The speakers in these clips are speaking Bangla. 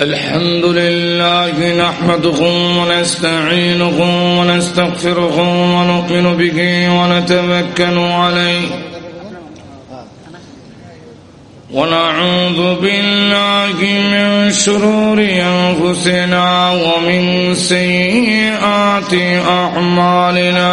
الحمد لله نحمده ونستعينه ونستغفره ونؤمن به ونتمكن عليه. ونعوذ بالله من شرور أنفسنا ومن سيئات أعمالنا.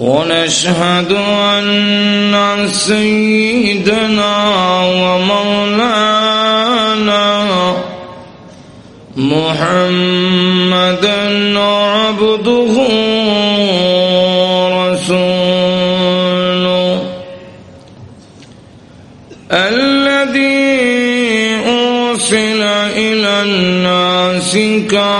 ونشهد أن سيدنا ومولانا محمدا عبده رسوله الذي أرسل إلى الناس كافة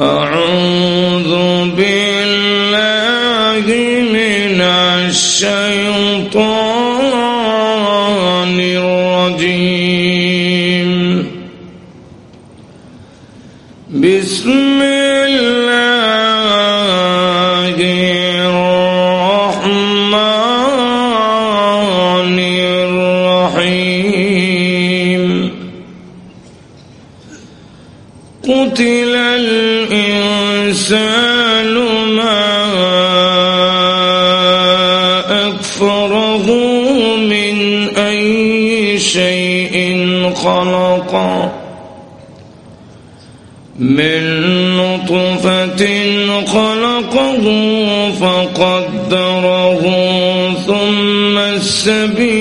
أعوذ الإنسان ما أكفره من أي شيء خلقه من نطفة خلقه فقدره ثم السبيل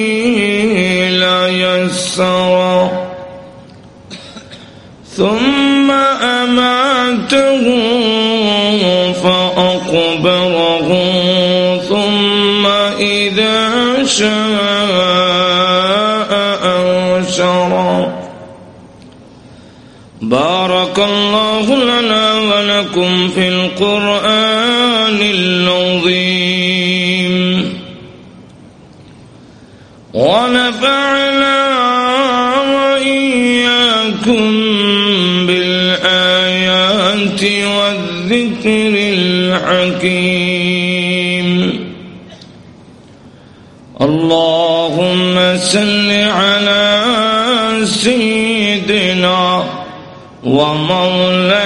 شاء أنشره بارك الله لنا ولكم في صل على سيدنا ومولانا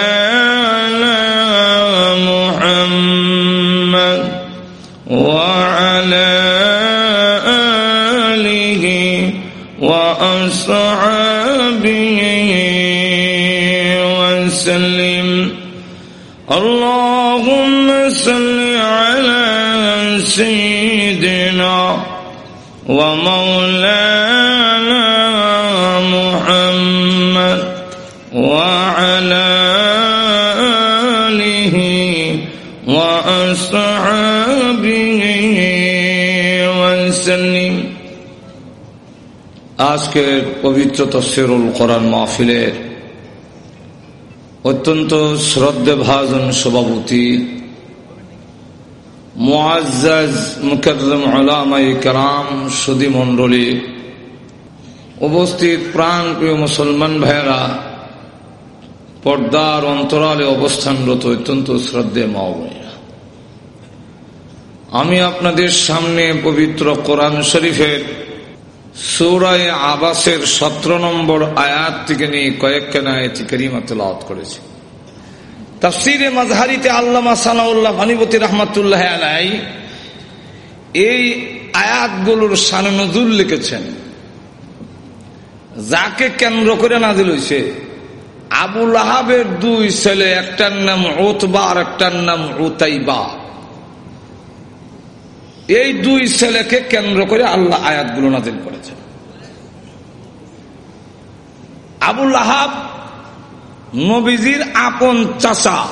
محمد وعلى آله وأصحابه وسلم. اللهم صل على سيدنا ومولانا محمد وعلى آله وأصحابه وسلم আজকের পবিত্র তফসিরুল কোরআন মাহফিলের অত্যন্ত শ্রদ্ধে ভাজন সভাপতি মণ্ডলী, উপস্থিত প্রাণ প্রিয় মুসলমান ভাইয়েরা, পর্দার অন্তরালে অবস্থানরত অত্যন্ত শ্রদ্ধে মাওয়া আমি আপনাদের সামনে পবিত্র কোরআন শরীফের সৌরায় আবাসের সতেরো নম্বর আয়াত থেকে নিয়ে কয়েকখানা আয়াতি করিমা তেলাওয়াত করেছে। তাফসিরে মাজহারিতে আল্লামা সানাউল্লাহ ভানিবতী রহমতুল্লাহ আলাই এই আয়াতগুলোর সানে নজুর লিখেছেন। যাকে কেন্দ্র করে নাজিল হয়েছে আবুল আহাবের দুই ছেলে, একটার নাম ওতবা আর একটার নাম ওতাইবা এই দুই ছেলেকে কেন্দ্র করে আল্লাহ আয়াতগুলো নাজিল করেছেন। আবুল আহাব নবীজির আপন চাষা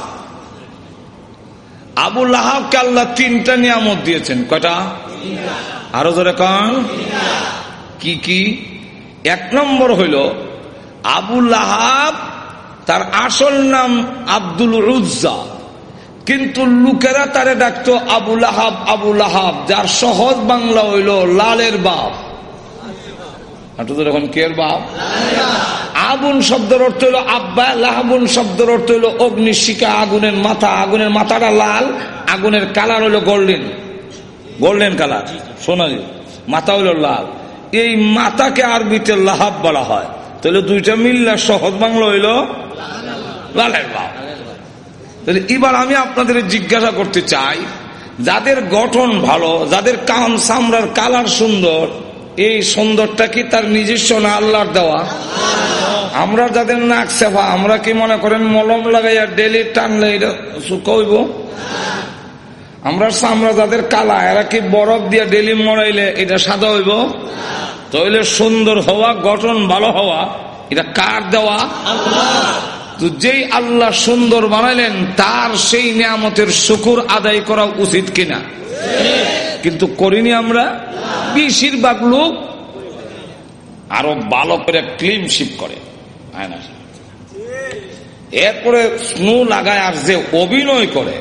আবু আহাবকে আল্লাহ তিনটা নিয়ামত দিয়েছেন। কয়টা? আরও জোরে কন। কি কি? এক নম্বর হইল, আবু লাহাব তার আসল নাম আব্দুল উজ্জা। কিন্তু লোকেরা তারে ডাকতো আবু লাহাব আবু লাহাব। যার সহজ বাংলা হইল, লালের বাপ। এখন কের বাপ? আগুন শব্দের অর্থ হইল আব্বা, লাহাবুন শব্দের অর্থ হইল অগ্নিশিকা আগুনের মাথা। আগুনের মাথাটা লাল, আগুনের কালার হইল গোল্ডেন। গোল্ডেন কালার সোনালি মাথা হইল লাল। এই মাতাকে আরবিতে লাহাব বলা হয়। তাহলে দুইটা মিললে সহজ বাংলা হইল লালের বাপ। তাহলে এবার আমি আপনাদের জিজ্ঞাসা করতে চাই, যাদের গঠন ভালো, যাদের কাম সামরার কালার সুন্দর এই সুন্দরটা কি তার নিজস্ব না আল্লাহর দেওয়া? আমরা যাদের নাক সেফা, আমরা কি মনে করেন মলম লাগাইয়া ডেলি টানলে এটা আমরা সামরা যাদের কালা, এরা কি বরফ দিয়ে ডেলি মরাইলে এটা সাদা হইব? তাহলে সুন্দর হওয়া, গঠন ভালো হওয়া, এটা কার দেওয়া? তো যেই আল্লাহ সুন্দর বানাইলেন, তার সেই নিয়ামতের শুকুর আদায় করা উচিত কিনা? কিন্তু করিনি আমরা। বেশিরভাগ লোক আরও ভালো করে ক্লিনশিপ করে। এরপরে স্নো লাগায় আর যে অভিনয় করে,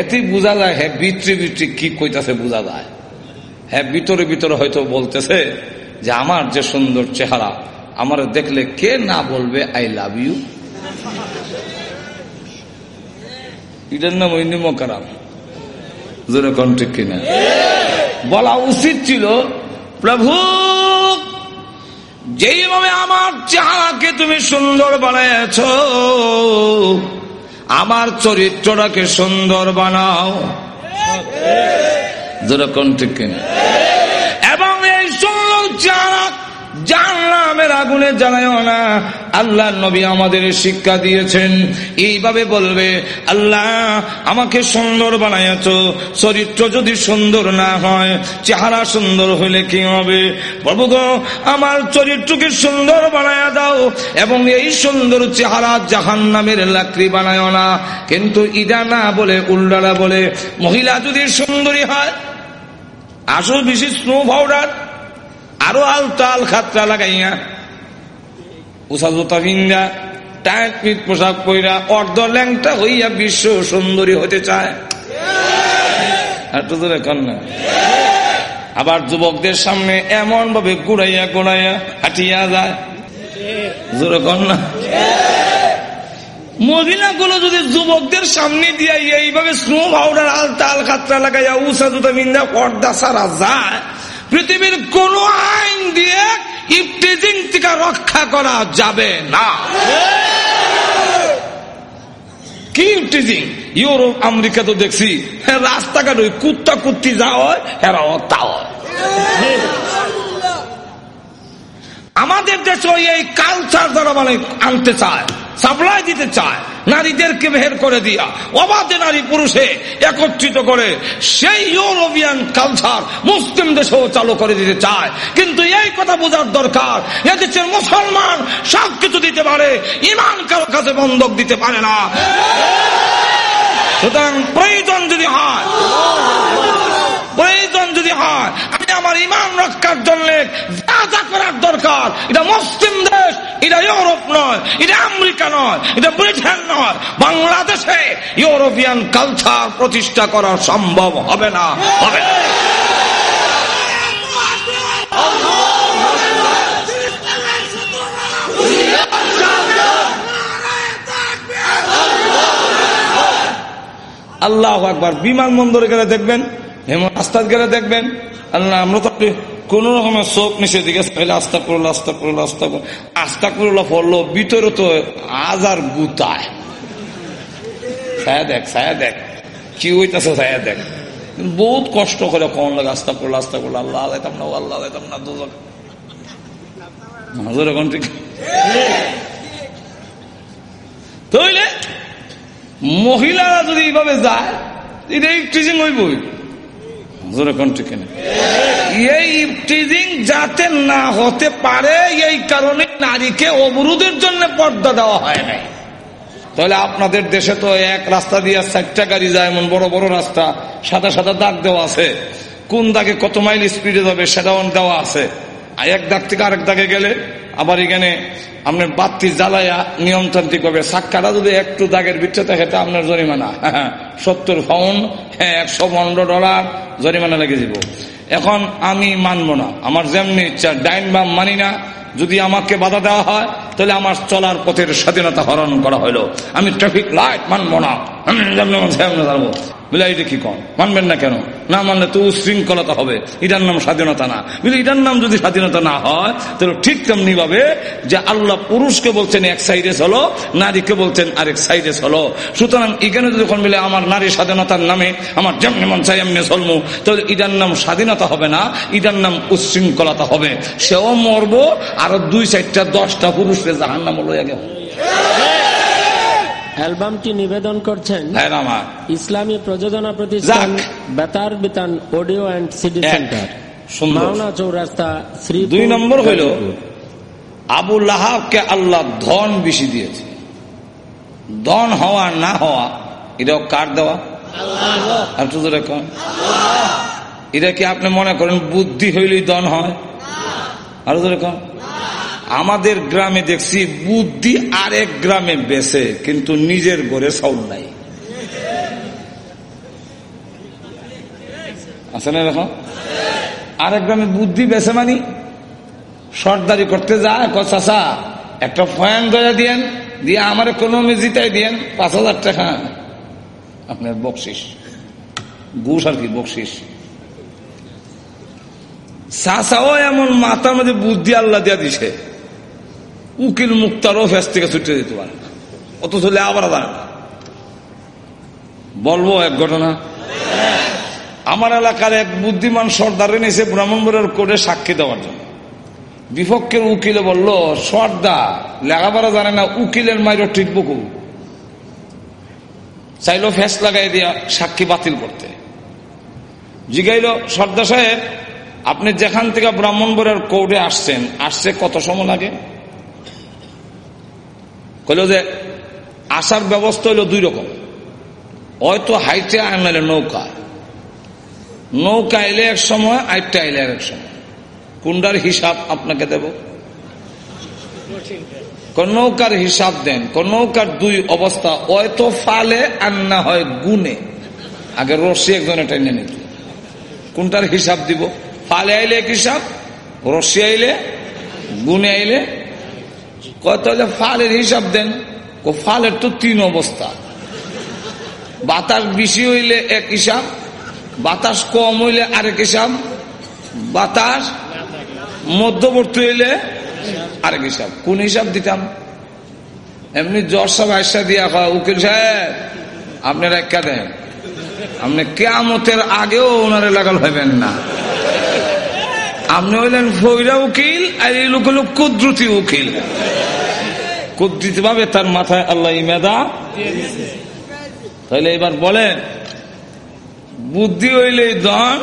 এতেই বোঝা যায় হ্যাঁ বিত্রি বিত্রি কি কইতাছে বোঝা যায়। হ্যাঁ ভিতরে ভিতরে হয়তো বলতেছে যে আমার যে সুন্দর চেহারা, আমার দেখলে কে না বলবে আই লাভ ইউ এটার নাম ওই নিমকারাম জোরে কন্ট্রিক কিনা? বলা উচিত ছিল, প্রভু, যেইভাবে আমার চেহারাকে তুমি সুন্দর বানাইছ আমার চরিত্রটাকে সুন্দর বানাও। যেরকম ঠিক কিনা? এবং এই সুন্দর চেহারা জাহান্নামের আগুনে জানায় না। আল্লাহ নবী আমাদের শিক্ষা দিয়েছেন। এইভাবে বলবে, আল্লাহ, আমাকে সুন্দর বানাইছ চরিত্র যদি সুন্দর না হয়, চেহারা সুন্দর হইলে কি হবে? প্রভু আমার চরিত্রকে সুন্দর বানায়া দাও এবং এই সুন্দর চেহারা জাহান নামের লাকড়ি বানায় না। কিন্তু ইদা না বলে উল্ডারা বলে, মহিলা যদি সুন্দরী হয়, আসল বেশি স্নো পাউডার আরও আলতাল খাতরা লাগাইয়া, উষা জোতা টাইট পোশাক পইরা অর্ধ ল্যাংটা হইয়া বিশ্ব সুন্দরী হতে চায়। না। আবার যুবকদের সামনে এমন ভাবে গুড়াইয়া গুড়াইয়া হাঁটিয়া যায়। জোরে কন্যা মহিলাগুলো যদি যুবকদের সামনে দিয়ে এইভাবে স্নো পাউডার আল খাতরা লাগাইয়া উষা জুতা বিন্দা পর্দা সারা যায়। পৃথিবীর কোন আইন দিয়ে ইফটিজিং থেকে রক্ষা করা যাবে না। কি ইউরোপ, আমেরিকা তো দেখছি রাস্তাঘাট ওই কুত্তা কুত্তি যা হয় এরা তা আমাদের দেশে এই কালচার যারা মানে আনতে চায় সাপ্লাই দিতে চায় নারীদেরকে বের করে দিয়া, অবাধে নারী পুরুষে একত্রিত করে সেই ইউরোপিয়ান কালচার মুসলিম দেশেও চালু করে দিতে চায়। কিন্তু এই কথা বোঝার দরকার এদেশের মুসলমান সব কিছু দিতে পারে, ইমান কারও কাছে বন্ধক দিতে পারে না। সুতরাং প্রয়োজন যদি হয় প্রয়োজন যদি হয়, আমি আমার ইমান রক্ষার জন্য যা যা করার দরকার, এটা মুসলিম দেশ, এটা ইউরোপ নয়, এটা আমেরিকা নয়, এটা ব্রিটেন নয়, বাংলাদেশে ইউরোপিয়ান কালচার প্রতিষ্ঠা করা সম্ভব হবে না হবে না। আল্লাহ একবার বিমানবন্দরে গেলে দেখবেন হেমন্ত আস্তাদ গেলে দেখবেন, আল্লাহ আমরা তো কোন রকমের চোখ নিচে দিকে তাহলে আস্তা করল আস্তা করল আস্তা করল আস্তা করল পড়ল, ভিতরে তো আজার গুতায়। ছায়া দেখ ছায়া দেখ। কি হইতেছে ছায়া দেখ। বহুত কষ্ট করে কখন লাগে আস্তা করল আস্তা করল আল্লাহ আলাইতাম না আল্লাহ আলাইতাম না, দুজন। হাজার এখন ঠিক? তাইলে মহিলারা যদি এইভাবে যায় এটা টিচিং হইবই এই টিজিং যাতে না হতে পারে, এই কারণে নারীকে অবরোধের জন্য পর্দা দেওয়া হয় নাই। তাহলে আপনাদের দেশে তো এক রাস্তা দিয়ে চারটা গাড়ি যায়, এমন বড় বড় রাস্তা, সাদা সাদা দাগ দেওয়া আছে। কোন দাগে কত মাইল স্পিডে যাবে সেটাও দেওয়া আছে। আর এক দাগ থেকে আরেক দাগে গেলে আবার এখানে আপনার বাত্তি জ্বালাইয়া নিয়মতান্ত্রিক ভাবে সাক্ষাটা যদি একটু দাগের বিচ্ছে থাকে, তা আপনার জরিমানা। সত্তর পাউন্ড হ্যাঁ একশো পনেরো ডলার জরিমানা লেগে যাব। এখন আমি মানবো না। আমার যেমনি ইচ্ছা, ডাইন বাম মানি না। যদি আমাকে বাধা দেওয়া হয়, তাহলে আমার চলার পথের স্বাধীনতা হরণ করা হলো আমি ট্রাফিক লাইট মানবো না। বলে এটা কি কন? মানবেন না কেন? না মানলে তো উশৃঙ্খলতা হবে। এটার নাম স্বাধীনতা না। বলে, এটার নাম যদি স্বাধীনতা না হয়, তাহলে ঠিক তেমনি ভাবে যে আল্লাহ পুরুষকে বলছেন এক সাইডে চলো, নারীকে বলছেন আরেক সাইডে চলো। সুতরাং এখানে যখন বলে, আমার নারী স্বাধীনতার নামে, আমার যেমনি মন চাই, এমনি চলমু, তাহলে এটার নাম স্বাধীনতা হবে না, এটার নাম উশৃঙ্খলতা হবে। সেও মরবো, আরও দুই চারটা, দশটা পুরুষকে নাম লইয়া গেল অ্যালবামটি নিবেদন করছেন হ্যাঁ ইসলামী প্রযোজনা প্রতিষ্ঠান Betar Bitan audio and CD centre. Mawna Chowrasta Shri দুই নম্বর হইল আবু লাহাবকে আল্লাহ ধন বেশি দিয়েছে। ধন হওয়া না হওয়া এটাও কার দেওয়া? কন। এটা কি আপনি মনে করেন বুদ্ধি হইলেই ধন হয়? আরও জোরে কন। আমাদের গ্রামে দেখছি বুদ্ধি আরেক গ্রামে বেছে কিন্তু নিজের ঘরে চাউল নাই। আছে না এরকম? আরেক গ্রামে বুদ্ধি বেছে মানি? সর্দারি করতে যায় কচা একটা ফয়ান দয়া দিয়েন, দিয়ে আমার কোনো জিতাই দিয়েন, পাঁচ হাজার টাকা। আপনার বকশিস। ঘুষ আর কি, বকশিস। চাষাও এমন মাথার মধ্যে বুদ্ধি আল্লাহ দিয়া দিছে। উকিল মুক্তারও ফেস থেকে ছুটে দিতে পারে অত চলে আবার দাঁড়ান বলব এক ঘটনা? আমার এলাকার এক বুদ্ধিমান সর্দার এনেছে ব্রাহ্মণপুরের কোর্টে সাক্ষী দেওয়ার জন্য। বিপক্ষের উকিলে বলল, সর্দার লেখাপড়া জানে না, উকিলের মায়ের ঠিক বুকু চাইলো ফেস লাগাই দিয়া সাক্ষী বাতিল করতে। জিগাইল, সর্দার সাহেব, আপনি যেখান থেকে ব্রাহ্মণপুরের কোর্টে আসছেন, আসছে কত সময় লাগে? কইল যে, আসার ব্যবস্থা হইল দুই রকম। হয়তো হাইটে আর নৌকা নৌকা এলে এক সময় আইটটা এলে এক সময়। কুন্ডার হিসাব আপনাকে দেব? নৌকার হিসাব দেন নৌকার দুই অবস্থা, হয়তো ফালে আর না হয় গুনে। আগে রশি একজনে টেনে নিত কোনটার হিসাব দিব। ফালে আইলে এক হিসাব রশি আইলে, গুনে আইলে কত ফালের হিসাব দেন। ও ফালের তো তিন অবস্থা। বাতাস বেশি হইলে এক হিসাব, বাতাস কম হইলে আরেক হিসাব, বাতাস মধ্যবর্তী হইলে আরেক হিসাব। কোন হিসাব দিতাম? এমনি জ্বর সব আয়সা দিয়া হয় উকিল সাহেব আপনার একটা দেন। আপনি কেমতের আগেও ওনার লাগাল হইবেন না। আপনি হইলেন ফৈরা উকিল আর এই লোক হলো কুদ্রুতি উকিল। কুদ্রিত ভাবে তার মাথায় আল্লাহ ইমেদা তাহলে এবার বলেন, বুদ্ধি হইলে দন,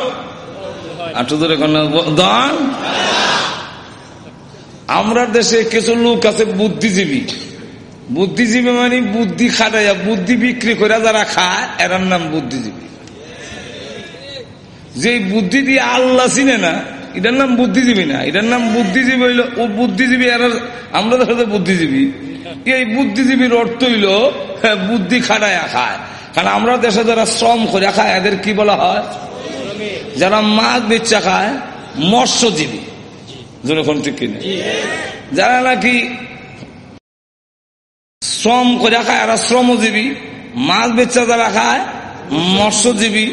আটু ধরে দন। আমরা দেশে কিছু লোক আছে বুদ্ধিজীবী। বুদ্ধিজীবী মানে বুদ্ধি খাটাইয়া, বুদ্ধি বিক্রি করে যারা খায়, এরার নাম বুদ্ধিজীবী। যে বুদ্ধি দিয়ে আল্লাহ চিনে না এটার নাম বুদ্ধিজীবী না, এটার নাম বুদ্ধিজীবী হইল, ও বুদ্ধিজীবী আর আমরা দেখা বুদ্ধিজীবী। এই বুদ্ধিজীবীর অর্থ হইল বুদ্ধি খাটাইয়া খায় কারণ আমরা দেশে যারা শ্রম করে খায় এদের কি বলা হয়? যারা মাছ বেচা খায়, মৎস্যজীবী। যেরকম ঠিক যারা নাকি শ্রম করে খায় এরা শ্রমজীবী। মাছ বেচা যারা খায়, মৎস্যজীবী।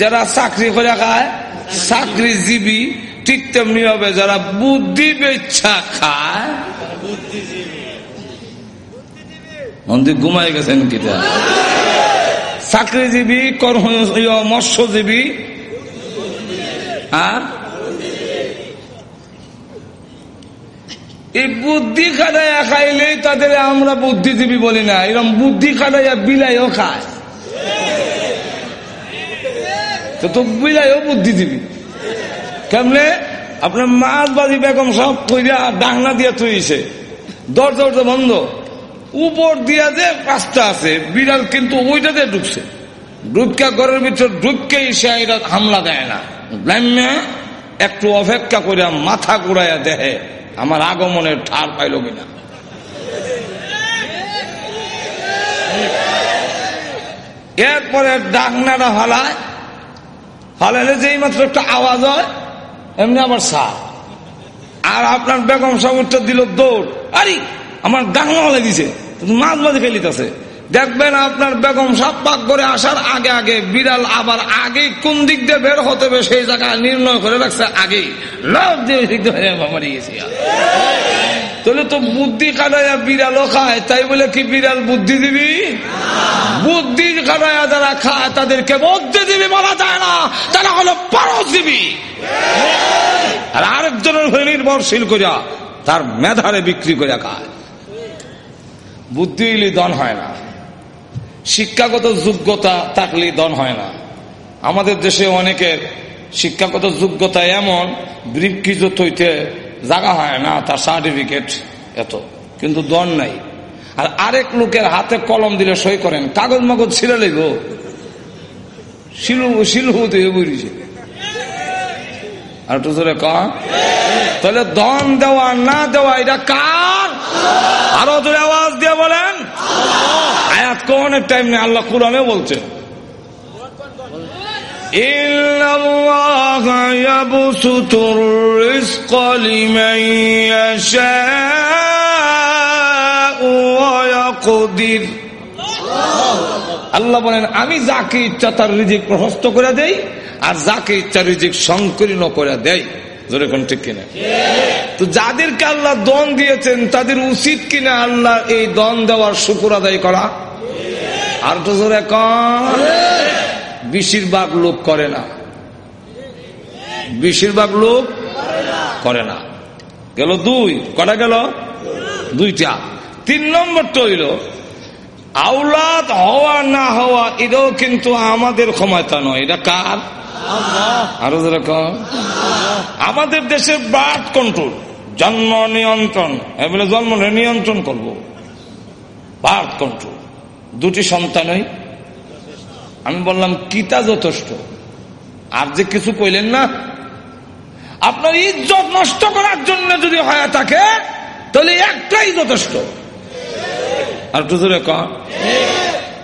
যারা চাকরি করে খায় চাকরিজীবী। ঠিক তেমনি হবে যারা বুদ্ধি বেচ্ছা খায় ঘুমাই গেছেন কিটা চাকরিজীবী কর্ম মৎস্যজীবী, আর? এই বুদ্ধি খাটাইয়া খাইলে তাদের আমরা বুদ্ধিজীবী বলি না এরকম বুদ্ধি খাটাইয়া বিলাইও খায়। তো বিলাইও বুদ্ধিজীবী। কেমনে? আপনার মাছ বাজি বেগম সব কইরা ডাকনা দিয়া তুইছে দরজা দরজা বন্ধ। উপর দিয়া যে পাঁচটা আছে, বিড়াল কিন্তু ওইটাতে ঢুকছে। ঢুকা ঘরের ভিতর এসে এরা হামলা দেয় না। একটু অপেক্ষা করে মাথা ঘুরাইয়া দেহে আমার আগমনের ঠার পাইল কিনা। এরপরে ডাকনাটা হলায় হলাইলে যেই মাত্র একটা আওয়াজ হয় এমনি আবার সা আর আপনার বেগম সামুরটা দিল, দৌড়। আরে, আমার হলে দিছে মাছ মাঝে ফেলিতেছে। দেখবেন আপনার বেগম সাপ পাক করে আসার আগে আগে বিড়াল আবার আগে কোন দিক দিয়ে বের হতে হবে সেই জায়গায় নির্ণয় করে রাখছে আগে। লাভ দিয়ে তাহলে তো বুদ্ধি কাটাইয়া বিড়ালও খায়, তাই বলে কি বিড়াল বুদ্ধি দিবি? বুদ্ধি কাটাইয়া যারা খায়, তাদেরকে বুদ্ধি দিবি বলা যায় না, তারা হলো পরশ দিবি আর আরেকজনের হয়ে নির্ভরশীল করিয়া তার মেধারে বিক্রি করে খায়। বুদ্ধি দন হয় না। শিক্ষাগত যোগ্যতা থাকলে দন হয় না। আমাদের দেশে অনেকের শিক্ষাগত যোগ্যতা এমন বৃক্ষিজ হইতে জাগা হয় না, তার সার্টিফিকেট এত, কিন্তু দন নাই। আর আরেক লোকের হাতে কলম দিলে সই করেন, কাগজ মাগজ ছিঁড়ে লেগ শিলু শিলু দিয়ে বুঝিছে। আর একটু কন। তাহলে দন দেওয়া না দেওয়া, এটা কার? আরও ধরে আওয়াজ দিয়ে বলেন। আয়াত কোনের টাইম নেই, আল্লাহ কোরআনে বলছে। আল্লাহ বলেন, আমি যাকে ইচ্ছা তার রিজিক প্রশস্ত করে দেই, আর যাকে ইচ্ছা রিজিক সংকীর্ণ করে দেয় জোরে কোন ঠিক কিনা? তো যাদেরকে আল্লাহ দন দিয়েছেন, তাদের উচিত কিনা আল্লাহ এই দন দেওয়ার শুকুর আদায় করা? আর তো কন। বেশিরভাগ লোক করে না। বেশিরভাগ লোক করে না। গেল দুই। কটা গেল? দুইটা। তিন নম্বরটা হইল আউলাদ হওয়া না হওয়া, এটাও কিন্তু আমাদের ক্ষমতা নয়। এটা কার? আরও যেরকম আমাদের দেশে বার্থ কন্ট্রোল জন্ম নিয়ন্ত্রণ জন্ম নিয়ন্ত্রণ করব। বার্থ কন্ট্রোল দুটি সন্তানই আমি বললাম, কিতা যথেষ্ট? আর যে কিছু কইলেন না? আপনার ইজ্জত নষ্ট করার জন্য যদি হয় থাকে তাহলে একটাই যথেষ্ট। আর একটু ধরে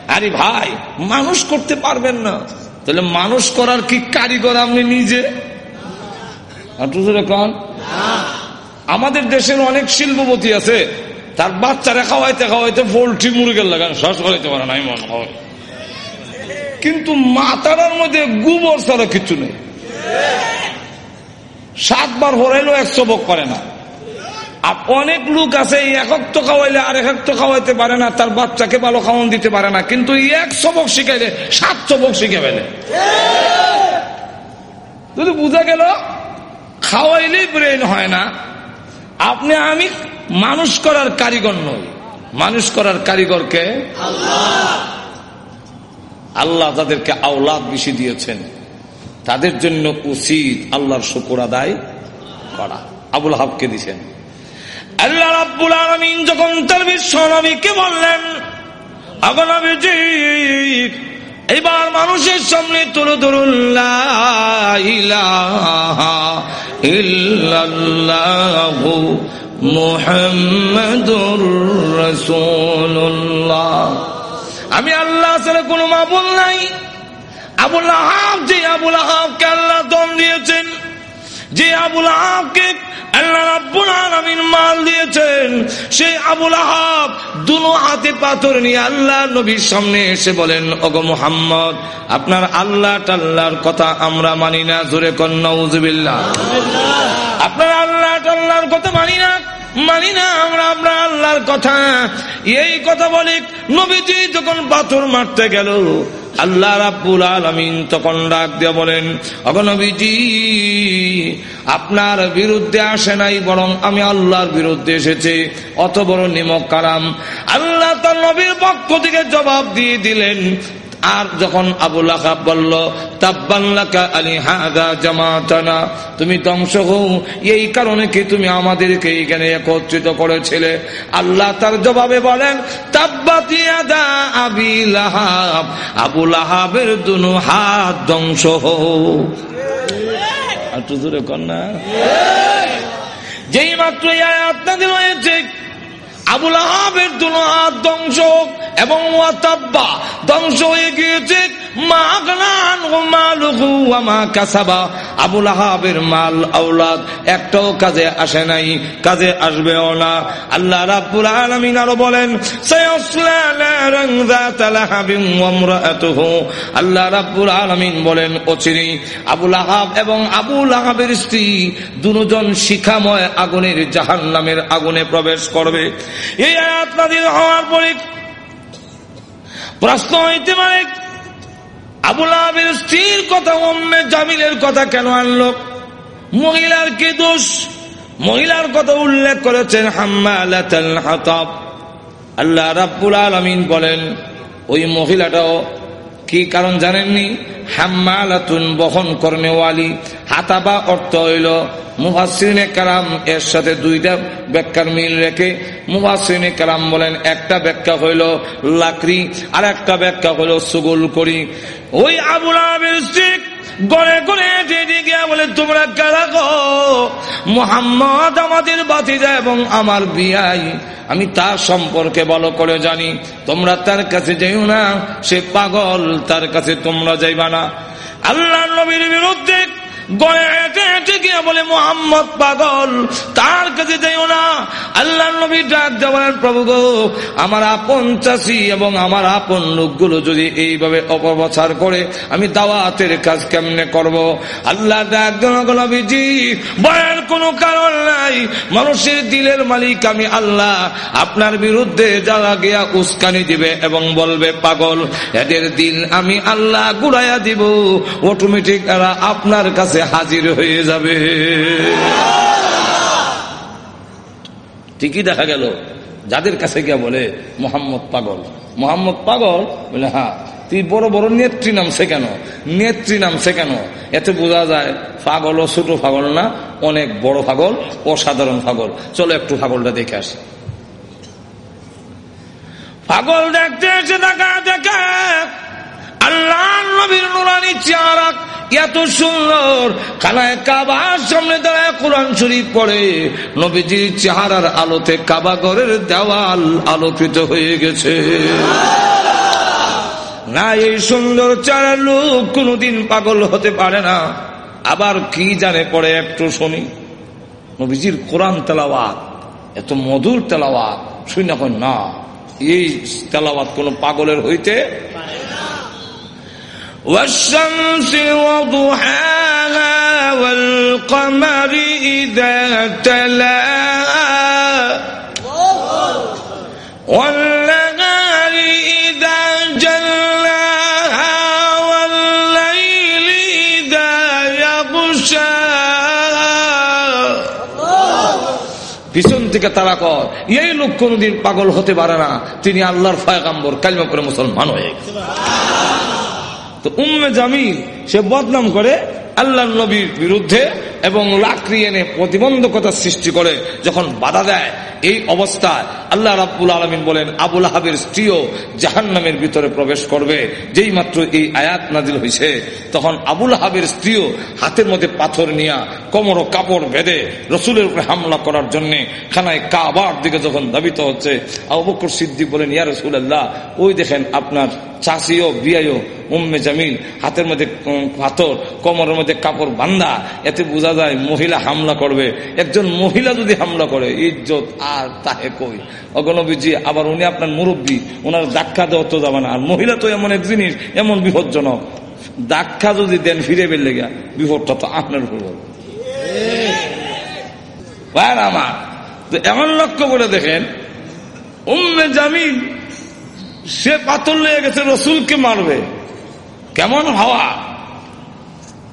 আরে ভাই, মানুষ করতে পারবেন না। তাহলে মানুষ করার কি কারিগর আপনি নিজে? কন। আমাদের দেশের অনেক শিল্পপতি আছে তার বাচ্চারা খাওয়াইতে খাওয়াইতে পোলট্রি মুরগের লাগান শ্বাস করাইতে পারে না মনে হয়। কিন্তু মাতারার মধ্যে গুবর ছাড়া কিছু নেই। সাতবার হরাইলেও একশো বক করে না। আর অনেক লোক আছে একক তো খাওয়াইলে আর এক তো খাওয়াইতে পারে না, তার বাচ্চাকে ভালো খাওয়ান দিতে পারে না, কিন্তু এক সবক শিখাইলে, সাত সবক শিখে ফেলে। যদি বুঝা গেল, খাওয়াইলেই ব্রেন হয় না আপনি আমি মানুষ করার কারিগর নই। মানুষ করার কারিগরকে আল্লাহ। তাদেরকে আওলাদ বেশি দিয়েছেন। তাদের জন্য উচিত আল্লাহর শুকুর আদায় করা। আবুল হাবকে দিছেন। আল্লাহ রাব্বুল আলমিন যখন তার বিশ্ব নবীকে বললেন আগনবীজি এবার মানুষের সামনে তুলে ধরুন মোহাম্মদুর রসুল্লাহ আমি আল্লাহ ছাড়া কোনো মাবুল নাই। আবুল যে আবুল আল্লাহ দম দিয়েছেন যে আবুল আহাবকে আল্লাহ রাব্বুল আলামিন মাল দিয়েছেন, সেই আবুল আহাব দুনো হাতে পাথর নিয়ে আল্লাহ নবীর সামনে এসে বলেন অগ মোহাম্মদ, আপনার আল্লাহ টাল্লার কথা আমরা মানি না, জোরে কন্যা আপনার আল্লাহ টাল্লার কথা মানি না মানি না আমরা আমরা আল্লাহর কথা। এই কথা বলি নবীজি যখন পাথর মারতে গেল আল্লাহ রাব্বুল আলমিন তখন ডাক দিয়ে বলেন অগনবীজি আপনার বিরুদ্ধে আসে নাই, বরং আমি আল্লাহর বিরুদ্ধে এসেছি। অত বড় নিমক কারাম। আল্লাহ তার নবীর পক্ষ থেকে জবাব দিয়ে দিলেন আর যখন আবুল আহাব বলল তাব্বাল্লাকা আলী হাদা জামাতানা তুমি ধ্বংস হও। এই কারণে কি তুমি আমাদেরকে এইখানে একত্রিত করেছিলে? আল্লাহ তার জবাবে বলেন তাব্বাতিয়াদা আবি লাহাব আবুল আহাবের দুনু হাত ধ্বংস একটু দূরে কন্যা যেই মাত্র আপনাদের হয়েছে আবুল আহাবের দুনো ধ্বংস এবং ধ্বংস হয়ে গিয়েছে। আবুল আহাবের মাল আউলাদ একটাও কাজে আসে নাই, কাজে আসবেও না। আল্লাহ রাব্বুল আলামিন আরও বলেন আল্লাহ রাব্বুল আলামিন বলেন অচিরি আবুল আহাব এবং আবুল আহাবের স্ত্রী দুজন শিখাময় আগুনের জাহান নামের আগুনে প্রবেশ করবে। এই আয়াত হওয়ার পরে প্রশ্ন হইতে পারে আবুল আবির স্ত্রীর কথা অম্মে জামিলের কথা কেন আনল? মহিলার কি দোষ? মহিলার কথা উল্লেখ করেছেন হাতাব। আল্লাহ রাব্বুল আলমিন বলেন, ওই মহিলাটাও কি কারণ জানেননি? হাম্মালাতুন বহন কর্মে ওয়ালি হাতাবা অর্থ হইল মুহাসিনে কালাম এর সাথে দুইটা ব্যাখ্যার মিল রেখে মুহাসিনে কালাম বলেন, একটা ব্যাখ্যা হইল লাকড়ি আর একটা ব্যাখ্যা হইল সুগুল করি ওই আবুল আবির গড়ে গড়ে ডেডি গিয়া বলে, তোমরা কারা গো? মোহাম্মদ আমাদের বাতিজা এবং আমার বিয়াই। আমি তার সম্পর্কে ভালো করে জানি। তোমরা তার কাছে যাইও না, সে পাগল, তার কাছে তোমরা যাইবা না। আল্লাহ নবীর বিরুদ্ধে বলে, মোহাম্মদ পাগল, তার কাছে যাইও না। আল্লাহ নবী ডাক প্রভু গো, আমার আপন চাষি এবং আমার আপন লোকগুলো যদি এইভাবে অপপ্রচার করে, আমি দাওয়াতের কাজ কেমনে করব? আল্লাহ ডাক নবীজি বয়ার কোনো কারণ নাই। মানুষের দিলের মালিক আমি আল্লাহ। আপনার বিরুদ্ধে যারা গিয়া উস্কানি দিবে এবং বলবে, পাগল, এদের দিল আমি আল্লাহ গুড়াইয়া দিব। অটোমেটিক এরা আপনার কাছে কাছে হাজির হয়ে যাবে। ঠিকই দেখা গেল, যাদের কাছে গিয়া বলে, মোহাম্মদ পাগল। মোহাম্মদ পাগল? বলে হ্যাঁ। তুই বড় বড় নেত্রী নামছে কেন? নেত্রী নামছে কেন? এতে বোঝা যায় পাগল ও ছোট পাগল না, অনেক বড় পাগল, অসাধারণ পাগল। চলো একটু পাগলটা দেখে আসে। পাগল দেখতে এসে দেখা, দেখে আল্লাহ নবীর নুরানি চেহারা এত সুন্দর। খানায় কাবার সামনে দাঁড়ায় কোরআন শরীফ পড়ে। নবীজির চেহারার আলোতে কাবা ঘরের দেওয়াল আলোকিত হয়ে গেছে। না, এই সুন্দর চারা লোক কোনদিন পাগল হতে পারে না। আবার কি জানে পড়ে একটু শুনি। নবীজির কোরআন তেলাওয়াত, এত মধুর তেলাওয়াত শুনি না এই তেলাওয়াত কোন পাগলের হইতে والشمس وضحاها والقمر إذا تلاها والنهار إذا جلاها والليل إذا يغشاها পিছন থেকে তারা কর এই লোক কোনদিন পাগল হতে পারে না তিনি আল্লাহর ফায়গাম্বর কালমা করে মুসলমান হয়ে গেছে তো উম্মে জামিল, সে বদনাম করে আল্লাহ নবীর বিরুদ্ধে এবং লাকড়ি এনে প্রতিবন্ধকতা সৃষ্টি করে যখন বাধা দেয়। এই অবস্থায় আল্লাহ রাব্বুল আলমিন বলেন আবুল আহাবের স্ত্রীও জাহান নামের ভিতরে প্রবেশ করবে। যেই মাত্র এই আয়াত নাজিল হয়েছে তখন আবুল আহাবের স্ত্রীও হাতের মধ্যে পাথর নিয়া কোমর কাপড় বেঁধে রসুলের উপরে হামলা করার জন্য খানায় কাবার দিকে যখন দাবিত হচ্ছে আবুকর সিদ্দিক বলেন, ইয়া রসুল আল্লাহ ওই দেখেন আপনার চাষিও, বিয়াইও উম্মে জামিল, হাতের মধ্যে পাথর, কোমরের মধ্যে কাপড় বান্ধা, এতে বোঝা যায় মহিলা হামলা করবে। একজন মহিলা যদি হামলা করে, ইজ্জত আর তাহে কই? অগণবীজি আবার উনি আপনার মুরব্বী ওনার দাক্ষা দেওয়া তো যাবে না। আর মহিলা তো এমন এক জিনিস, এমন বিপজ্জনক। দাক্ষা যদি দেন ফিরে বেরলে গিয়া বিপদটা তো আপনার উপর আমার, তো এমন লক্ষ্য করে দেখেন, উম্মে জামিন সে পাথর লেগে গেছে, রসুলকে মারবে। কেমন হাওয়া?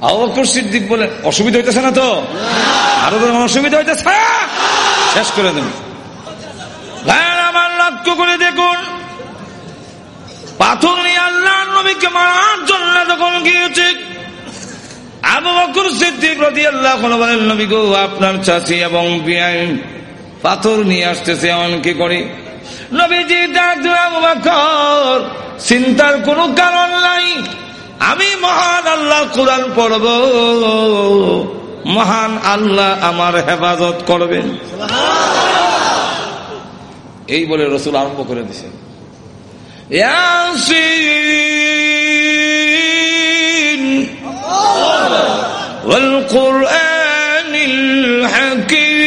আবকর সিদ্দিক বলে, অসুবিধা হইতেছে না তো? আরও তো অসুবিধা হইতেছে। শেষ করে দেন। আমার লক্ষ্য করে দেখুন। পাথর নিয়ে আল্লাহ নবীকে মারার জন্য যখন গিয়েছে আবু বকর সিদ্দিক রদি আল্লাহ বলেন, নবী গো, আপনার চাষি এবং বিআই পাথর নিয়ে আসতেছে এমন কি করি? নবীজি আবু বকর চিন্তার কোনো কারণ নাই। আমি মহান আল্লাহ কোরআন পড়ব মহান আল্লাহ আমার হেফাজত করবেন এই বলে রসুল আরম্ভ করে দিছে والقرآن الحكيم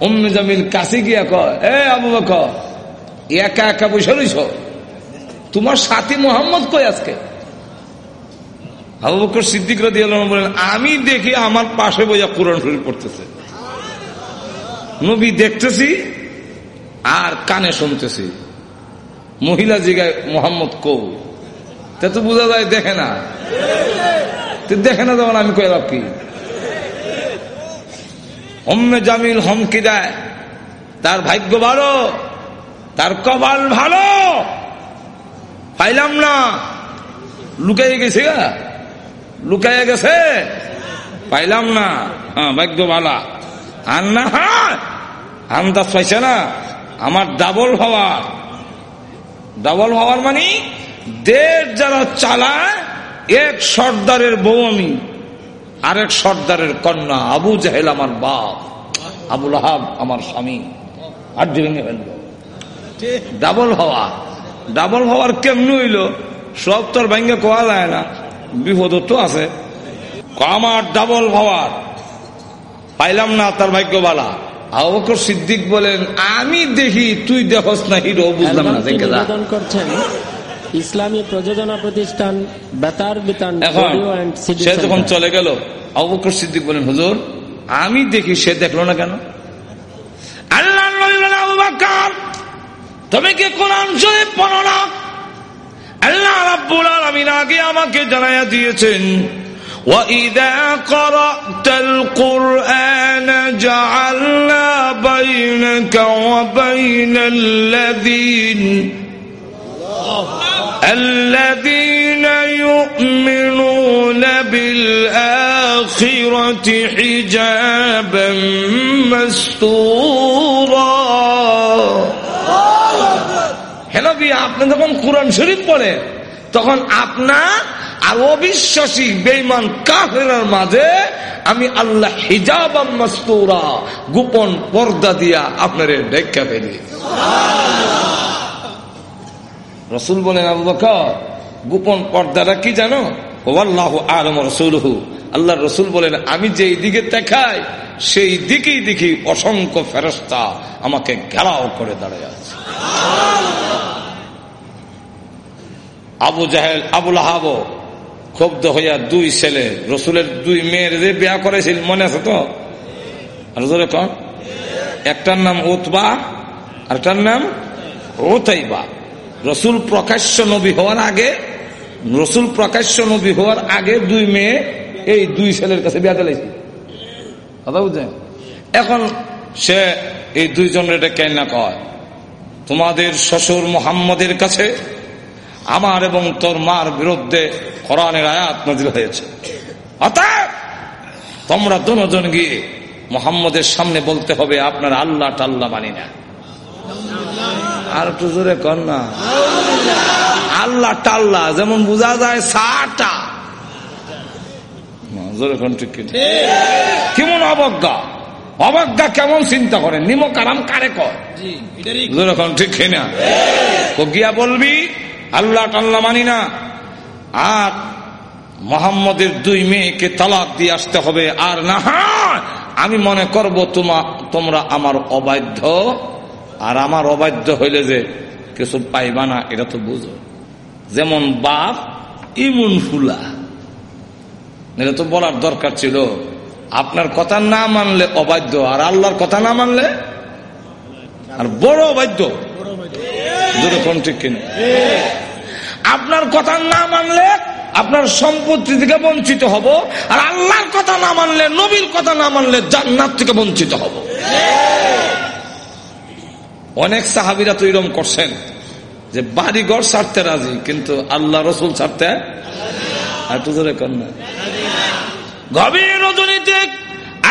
উম জামিল কাছে গিয়া কয় এ আবু বক একা একা বসে রইছ? তোমার সাথী মোহাম্মদ কই আজকে? আবু সিদ্দিক বলেন, আমি দেখি আমার পাশে বইয়া কোরআন শরীফ পড়তেছে। নবী দেখতেছি আর কানে শুনতেছি। মহিলা জিগায়, মোহাম্মদ কৌ তা তো বোঝা যায় দেখে না। দেখে না যেমন আমি কয়ে কি? হম্মে জামিল হমকি দেয়, তার ভাগ্য ভালো। তার কপাল ভালো। পাইলাম না। লুকাই গেছে গা। লুকাই গেছে। পাইলাম না। হ্যাঁ ভাগ্য ভালা। আর না হ্যাঁ আন্দাজ পাইছে না। আমার ডাবল হওয়ার ডাবল হওয়ার মানে দেশ যারা চালায়, এক সর্দারের বউ আমি, আরেক সর্দারের কন্যা, আবু জাহেল আমার বাপ, আবুল আহাব আমার স্বামী। আর ভেঙে ফেলল ডাবল হওয়া ডাবল হওয়ার কেমন হইল? সব তোর ভেঙে কোয়া যায় না। বিপদ তো আছে। আমার ডাবল হওয়ার পাইলাম না তার ভাগ্যবালা। আবকর সিদ্দিক বলেন আমি দেখি তুই দেখস না হিরো বুঝলাম না দেখে করছেন ইসলামী প্রযোজনা প্রতিষ্ঠান বেতার বিতান এখন সে যখন চলে গেল অবকর সিদ্দিক বলেন হুজুর আমি দেখি সে দেখল না কেন? আল্লাহ তুমি কি কোরআন শরীফ পড়ো না আল্লাহ রাব্বুল আলামিন আগে আমাকে জানাইয়া দিয়েছেন وإذا قرأت القرآن جعلنا بينك وبين الذين الذين يؤمنون بالآخرة حجابا مستورا বিয়া আপনি যখন কোরআন শরীফ পড়ে তখন আপনার আর অবিশ্বাসী বেইমান কাফের মাঝে আমি আল্লাহ হিজাব মাস্তুরা, গোপন পর্দা দিয়া আপনার ডেকা ফেলি। রসুল বলেন, আবু বকর, গোপন পর্দাটা কি জানো? ও আল্লাহ আলম রসুলহু। আল্লাহ রসুল বলেন, আমি যেই দিকে দেখাই সেই দিকেই দেখি অসংখ্য ফেরস্তা আমাকে ঘেরাও করে দাঁড়িয়ে আছে। আবু জাহেল আবুল আহাব ক্ষুব্ধ হইয়া দুই ছেলে, রসুলের দুই মেয়ের যে বিয়া করেছিল, মনে আছে তো? একটার নাম উতবা, আরেকটার নাম ওতাইবা রসুল প্রকাশ্য নবী হওয়ার আগে, রসুল প্রকাশ্য নবী হওয়ার আগে দুই মেয়ে এই দুই ছেলের কাছে বিয়া দিলাইছে। কথা বুঝছেন? এখন সে এই দুইজন দুইজনের কেন না কয়? তোমাদের শ্বশুর মোহাম্মদের কাছে আমার এবং তোর মার বিরুদ্ধে কোরআনের আয়াত নজির হয়েছে। অতএব তোমরা দুজন গিয়ে মোহাম্মদের সামনে বলতে হবে আপনার আল্লাহ টাল্লা মানি না। আর একটু জোরে কর না। আল্লাহ টাল্লা যেমন বোঝা যায় সাটা। জোরে কন ঠিক কেমন অবজ্ঞা? অবজ্ঞা কেমন চিন্তা করেন? নিমক আরাম কারে কর ঠিক। না গিয়া বলবি আল্লাহ টাল্লা মানি না। আর মোহাম্মদের দুই মেয়েকে তালাক দিয়ে আসতে হবে। আর না আমি মনে করব তোমা, তোমরা আমার অবাধ্য। আর আমার অবাধ্য হইলে যে কিছু পাইবা না, এটা তো বুঝো। যেমন বাপ, ইমুন ফুলা। এটা তো বলার দরকার ছিল। আপনার কথা না মানলে অবাধ্য, আর আল্লাহর কথা না মানলে? আর বড় অবাধ্য। কোন ঠিক কিনা। আপনার কথা না মানলে আপনার সম্পত্তি থেকে বঞ্চিত হব, আর আল্লাহর কথা না মানলে, নবীর কথা না মানলে জান্নাত থেকে বঞ্চিত হব। অনেক সাহাবিরা তো এরকম করছেন, যে বাড়িঘর ছাড়তে রাজি, কিন্তু আল্লাহ রসুল ছাড়তে ধরে কন্যা গভীর রজনীতে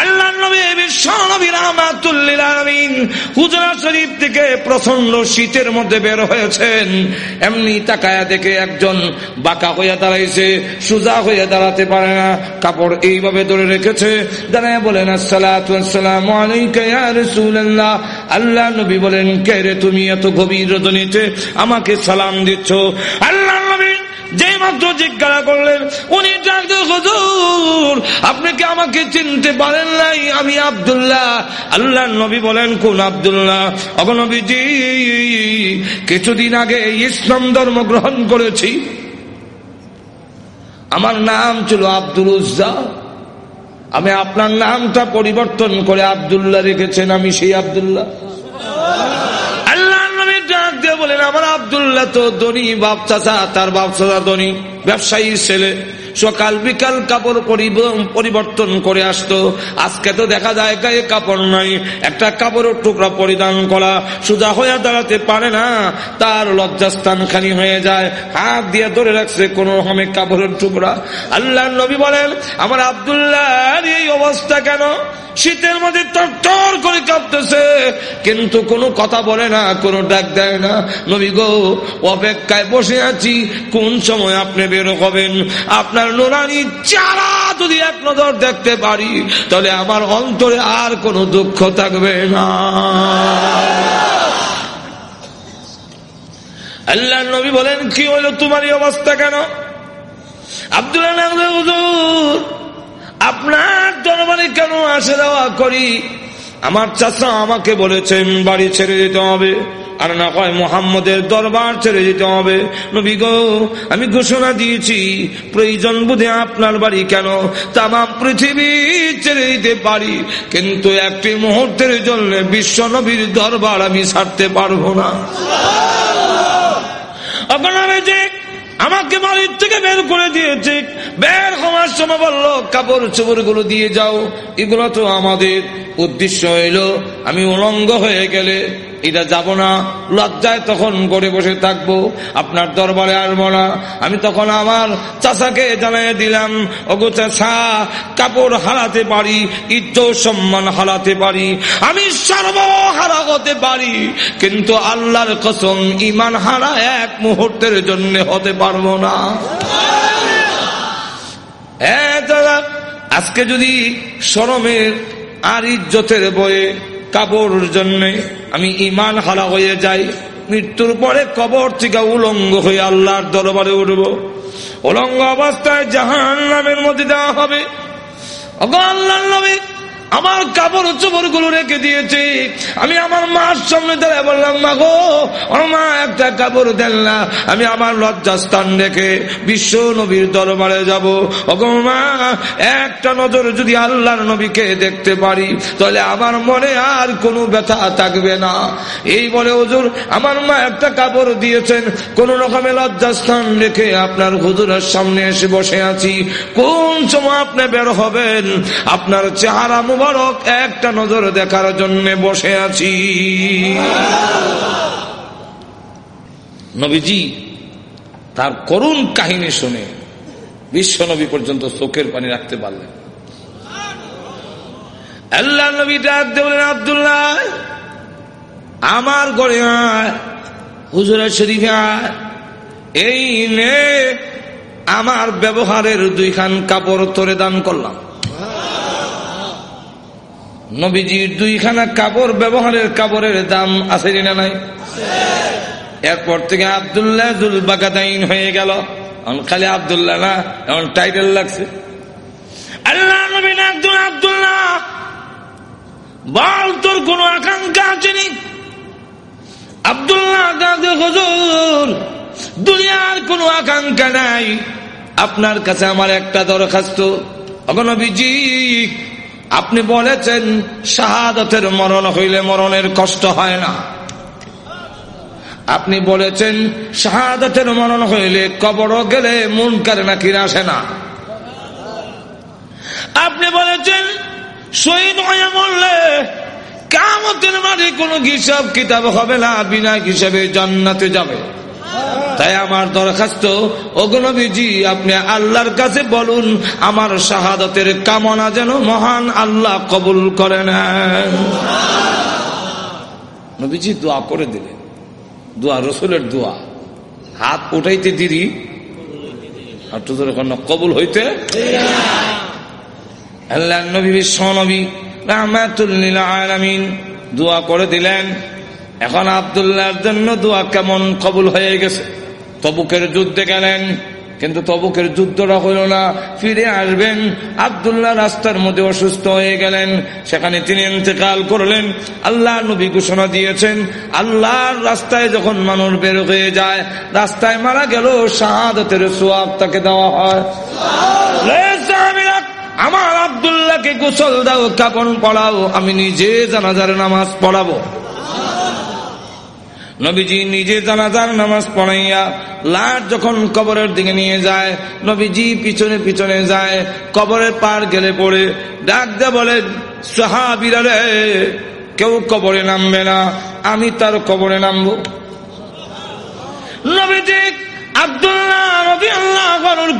আল্লাহ নবী হুজরা শরীফ থেকে প্রচণ্ড শীতের মধ্যে বের হয়েছেন। এমনি তাকায়া দেখে একজন বাঁকা হইয়া দাঁড়াইছে, সুজা হইয়া দাঁড়াতে পারে না, কাপড় এইভাবে ধরে রেখেছে। দাঁড়ায় বলেন আসসালাম আলাইকুল্লাহ আল্লাহ নবী বলেন, কে রে তুমি এত গভীর রজনীতে আমাকে সালাম দিচ্ছ? আল্লাহ যে মাত্র জিজ্ঞাসা করলেন, উনি হুজুর, আপনি কি আমাকে চিনতে পারেন নাই? আমি আবদুল্লাহ। আল্লাহ নবী বলেন, কোন আবদুল্লাহ? অগনবীজি কিছুদিন আগে ইসলাম ধর্ম গ্রহণ করেছি। আমার নাম ছিল আব্দুল উজ্জা। আমি আপনার নামটা পরিবর্তন করে আবদুল্লাহ রেখেছেন, আমি সেই আবদুল্লাহ। বলেন আমার আবদুল্লাহ তো ধনী বাপ চাচা তার বাপ চাচা ধনী ব্যবসায়ী ছেলে। সকাল বিকাল কাপড় পরিবর্তন করে আসতো। আজকে তো দেখা যায় গায়ে কাপড় নাই। একটা কাপড়ের টুকরা পরিধান করা সোজা হয়ে দাঁড়াতে পারে না। তার লজ্জাস্থান খানি হয়ে যায়। হাত দিয়ে ধরে রাখছে কোন রকমের কাপড়ের টুকরা। আল্লাহ নবী বলেন, আমার আবদুল্লাহ এই অবস্থা কেন? শীতের মধ্যে তর করে কাঁপতেছে। কিন্তু কোনো কথা বলে না, কোনো ডাক দেয় না। নবী গো, অপেক্ষায় বসে আছি। কোন সময় আপনি বের হবেন? আপনার নোরানি চারা যদি এক নজর দেখতে পারি, তাহলে আমার অন্তরে আর কোনো দুঃখ থাকবে না। আল্লাহ নবী বলেন, কি হলো তোমার এই অবস্থা কেন? আব্দুল্লাহ আপনার দরবারে কেন আসে দেওয়া করি? আমার চাষা আমাকে বলেছেন বাড়ি ছেড়ে যেতে হবে। আর না কয় মোহাম্মদের দরবার ছেড়ে যেতে হবে। নবী গো, আমি ঘোষণা দিয়েছি, প্রয়োজন বুধে আপনার বাড়ি কেন? তামাম পৃথিবী ছেড়ে দিতে পারি। কিন্তু একটি মুহূর্তের জন্য বিশ্ব নবীর দরবার আমি ছাড়তে পারব না। আপনার যে আমাকে বাড়ির থেকে বের করে দিয়েছে। বের হওয়ার সময় বলল, কাপড় চোপড়গুলো দিয়ে যাও। এগুলো তো আমাদের উদ্দেশ্য হইল। আমি উলঙ্গ হয়ে গেলে এটা যাব না। লজ্জায় তখন করে বসে থাকব। আপনার দরবারে আসব না আমি তখন আমার চাষাকে জানাই দিলাম। ওগো চাষা কাপড় হারাতে পারি ইজ্জ সম্মান হারাতে পারি। আমি সর্বহারা হতে পারি। কিন্তু আল্লাহর কসম ইমান হারা এক মুহূর্তের জন্য হতে পারব না। আজকে যদি সরমের আর ইজ্জতের বয়ে কাপড় জন্যে আমি ইমান হারা হয়ে যাই। মৃত্যুর পরে কবর থেকে উলঙ্গ হয়ে আল্লাহর দরবারে উঠব। উলঙ্গ অবস্থায় জাহান নামের মধ্যে দেওয়া হবে। আল্লাহ নবী আমার কাপড় চোপড়গুলো রেখে দিয়েছে। আমি আমার মার সামনে দাঁড়ায় বললাম, মা গো মা একটা কাপড় দেন না। আমি আমার লজ্জাস্থান রেখে বিশ্ব নবীর দরবারে যাব। মা, একটা নজর যদি আল্লাহর নবীকে দেখতে পারি, তাহলে আমার মনে আর কোনো ব্যথা থাকবে না। এই বলে হুজুর, আমার মা একটা কাপড় দিয়েছেন। কোন রকমে লজ্জাস্থান রেখে আপনার হুজুরের সামনে এসে বসে আছি। কোন সময় আপনি বের হবেন? আপনার চেহারা মুবারক একটা নজর দেখার জন্য বসে আছি। নবীজি, তার করুণ কাহিনী শুনে বিশ্ব নবী পর্যন্ত চোখের পানি রাখতে পারলেন। আল্লাহ নবী ডাক দেবেন আবদুল্লাহ, আমার গড়ে হুজুরা শরীফে এই নে, আমার ব্যবহারের দুইখান কাপড় তোরে দান করলাম। নবীজির দুইখানা কাপড় ব্যবহারের কাপড়ের দাম আছে না নাই? এরপর থেকে আবদুল্লাহ জুল বাগাদাইন হয়ে গেল। এখন খালি আবদুল্লাহ না এমন টাইটেল লাগছে। নবীন বল তোর কোন আকাঙ্ক্ষা দুনিয়ার কোন আকাঙ্ক্ষা নাই। আপনার কাছে আমার একটা দরখাস্ত। অগনবীজি আপনি বলেছেন, শাহাদতের মরণ হইলে মরণের কষ্ট হয় না। আপনি বলেছেন, শাহাদতের মরণ হইলে কবর গেলে মন কারে নাকি আসে না। আপনি বলেছেন, শহীদ হয়ে মরলে কামতের মাঝে কোনো হিসাব কিতাব হবে না, বিনা হিসাবে জান্নাতে যাবে। তাই আমার দরখাস্ত অগ্নবীজি আপনি আল্লাহর কাছে বলুন, আমার শাহাদতের কামনা যেন মহান আল্লাহ কবুল করে নবীজি দোয়া করে দিলেন। দোয়া, রসুলের দোয়া। হাত উঠাইতে দিদি আর তোদের কবুল হইতে দোয়া করে দিলেন। এখন আবদুল্লাহর জন্য দোয়া কেমন কবুল হয়ে গেছে? তবুকের যুদ্ধে গেলেন, কিন্তু তবুকের যুদ্ধটা হইল না। ফিরে আসবেন, আবদুল্লাহ রাস্তার মধ্যে অসুস্থ হয়ে গেলেন। সেখানে তিনি ইন্তেকাল করলেন। আল্লাহ নবী ঘোষণা দিয়েছেন, আল্লাহর রাস্তায় যখন মানুষ বের হয়ে যায়, রাস্তায় মারা গেল, শাহাদতের সোয়াব তাকে দেওয়া হয়। আমার আবদুল্লাহকে গোসল দাও কাপন পড়াও আমি নিজে জানাজার নামাজ পড়াবো। নবীজি নিজে জানাজার নামাজ পড়াইয়া লাট যখন কবরের দিকে নিয়ে যায়, নবীজি পিছনে পিছনে যায়, কবরের পার গেলে পড়ে, ডাক দে বলে, সাহাবিরা রে, কেউ কবরে নামবে না, আমি তার কবরে নামবো। নবীজি আব্দুল্লাহ নবী আল্লাহ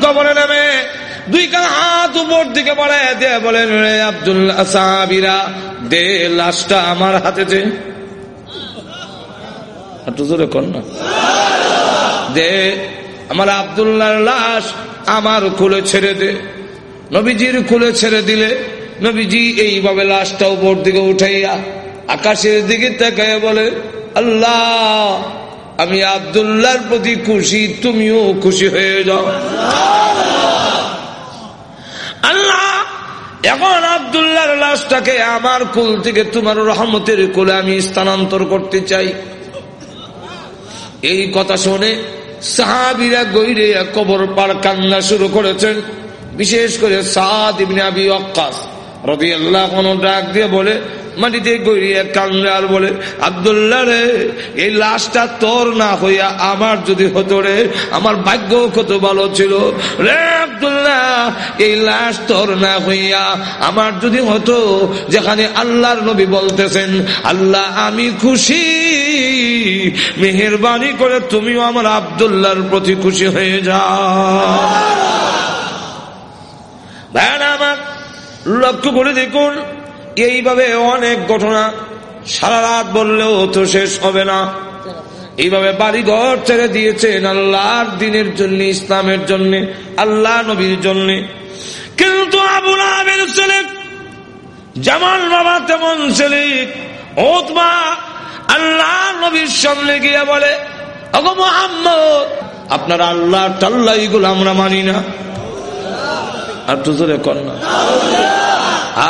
কবরে নামে, দুই কান হাত উপর দিকে বলে দে বলেন, রে আব্দুল্লাহ সাহাবিরা, দে লাশটা আমার হাতে যে একটু জোরে কর না। দে, আমার আবদুল্লাহর লাশ আমার কুলে ছেড়ে দে। নবীজির কুলে ছেড়ে দিলে নবীজি এইভাবে লাশটা উপর দিকে উঠাইয়া আকাশের দিকে তাকায় বলে, আল্লাহ, আমি আবদুল্লাহর প্রতি খুশি, তুমিও খুশি হয়ে যাও। আল্লাহ, এখন আবদুল্লাহর লাশটাকে আমার কুল থেকে তোমার রহমতের কুলে আমি স্থানান্তর করতে চাই। এই কথা শুনে সাহাবিরা গৈরে কবর পার কান্না শুরু করেছেন। বিশেষ করে সাদ ইবনে আবি অক্কাস রবি আল্লাহ কোন ডাক দিয়ে বলে মাটিতে গড়িয়ে কান্দে আর বলে আবদুল্লাহ রে এই লাশটা তোর না হইয়া আমার যদি হতো রে আমার ভাগ্য কত ভালো ছিল। রে আবদুল্লাহ এই লাশ তোর না হইয়া আমার যদি হতো যেখানে আল্লাহর নবী বলতেছেন আল্লাহ আমি খুশি। মেহরবানি করে তুমিও আমার আবদুল্লাহর প্রতি খুশি হয়ে যা আমার লক্ষ্য করে দেখুন এইভাবে অনেক ঘটনা সারা রাত বললেও তো শেষ হবে না। এইভাবে বাড়ি ঘর ছেড়ে দিয়েছেন আল্লাহর দিনের জন্য, ইসলামের জন্য, আল্লাহ নবীর জন্য। কিন্তু আবুল আবের ছেলে যেমন বাবা তেমন ছেলে ওতমা আল্লাহ নবীর সামনে গিয়ে বলে অগো মোহাম্মদ, আপনার আল্লাহ টাল্লা এগুলো আমরা মানি না। আর তুজরে কন্যা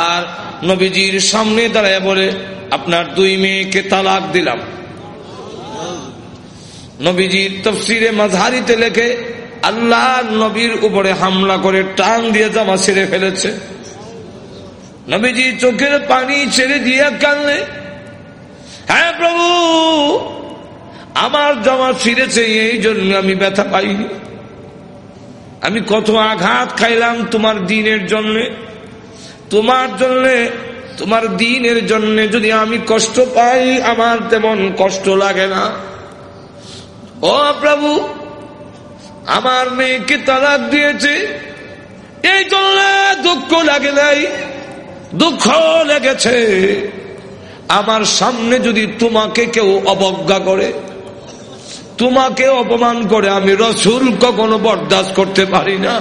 আর নবীজির সামনে দাঁড়ায় বলে, আপনার দুই মেয়েকে তালাক দিলাম। নবীজির তফসিরে মাঝারিতে লেখে, আল্লাহ নবীর উপরে হামলা করে টান দিয়ে জামা ছেড়ে ফেলেছে। নবীজি চোখের পানি ছেড়ে দিয়ে কানলে হ্যাঁ প্রভু, আমার জামা ছিঁড়েছে, এই জন্য আমি ব্যথা পাইনি। আমি কত আঘাত খাইলাম তোমার দিনের জন্যে। তোমার জন্য, তোমার দিনের জন্য যদি আমি কষ্ট পাই, আমার তেমন কষ্ট লাগে না। ও প্রভু, আমার মেয়েকে তালাক দিয়েছে। এই জন্য দুঃখ লাগে নাই, দুঃখ লেগেছে। আমার সামনে যদি তোমাকে কেউ অবজ্ঞা করে, তোমাকে অপমান করে, আমি রসুল কখনো বরদাস্ত করতে পারি না।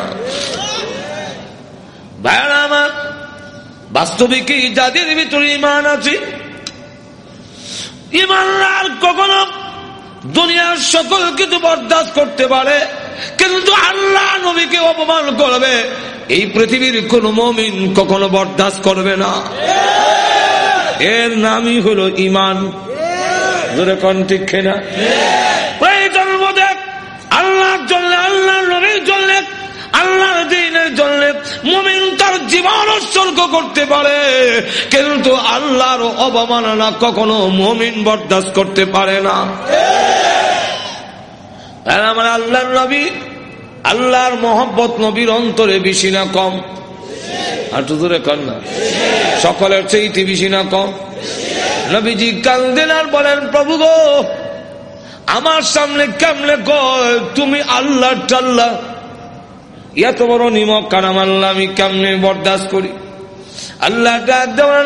ভাইরা আমার বাস্তবিক যাদের ভিতরে ইমান আছে। ইমানদার কখনো দুনিয়ার সকল কিছু বরদাস্ত করতে পারে, কিন্তু আল্লাহ নবীকে অপমান করবে। এই পৃথিবীর কোন মমিন কখনো বরদাস্ত করবে না। এর নামই হলো ইমান। ধরে কন ঠিক আল্লাহর জন্য আল্লাহ নবীর আল্লাহর দিনের জন্য মমিন তার জীবন উৎসর্গ করতে পারে, কিন্তু আল্লাহর অবমাননা কখনো মমিন বরদাস্ত করতে পারে না। আমার আল্লাহর নবী, আল্লাহর মোহাম্মত নবীর অন্তরে বেশি না কম? আর তো দূরে কর না। সকলের চেয়ে বেশি না কম? নবীজি কান্দেন আর বলেন, প্রভু গো, আমার সামনে কেমনে কয়? তুমি আল্লাহ টাল্লাহ এত বড় নিমক কারাম আল্লাহ আমি কেমনে বরদাস্ত করি? আল্লাহ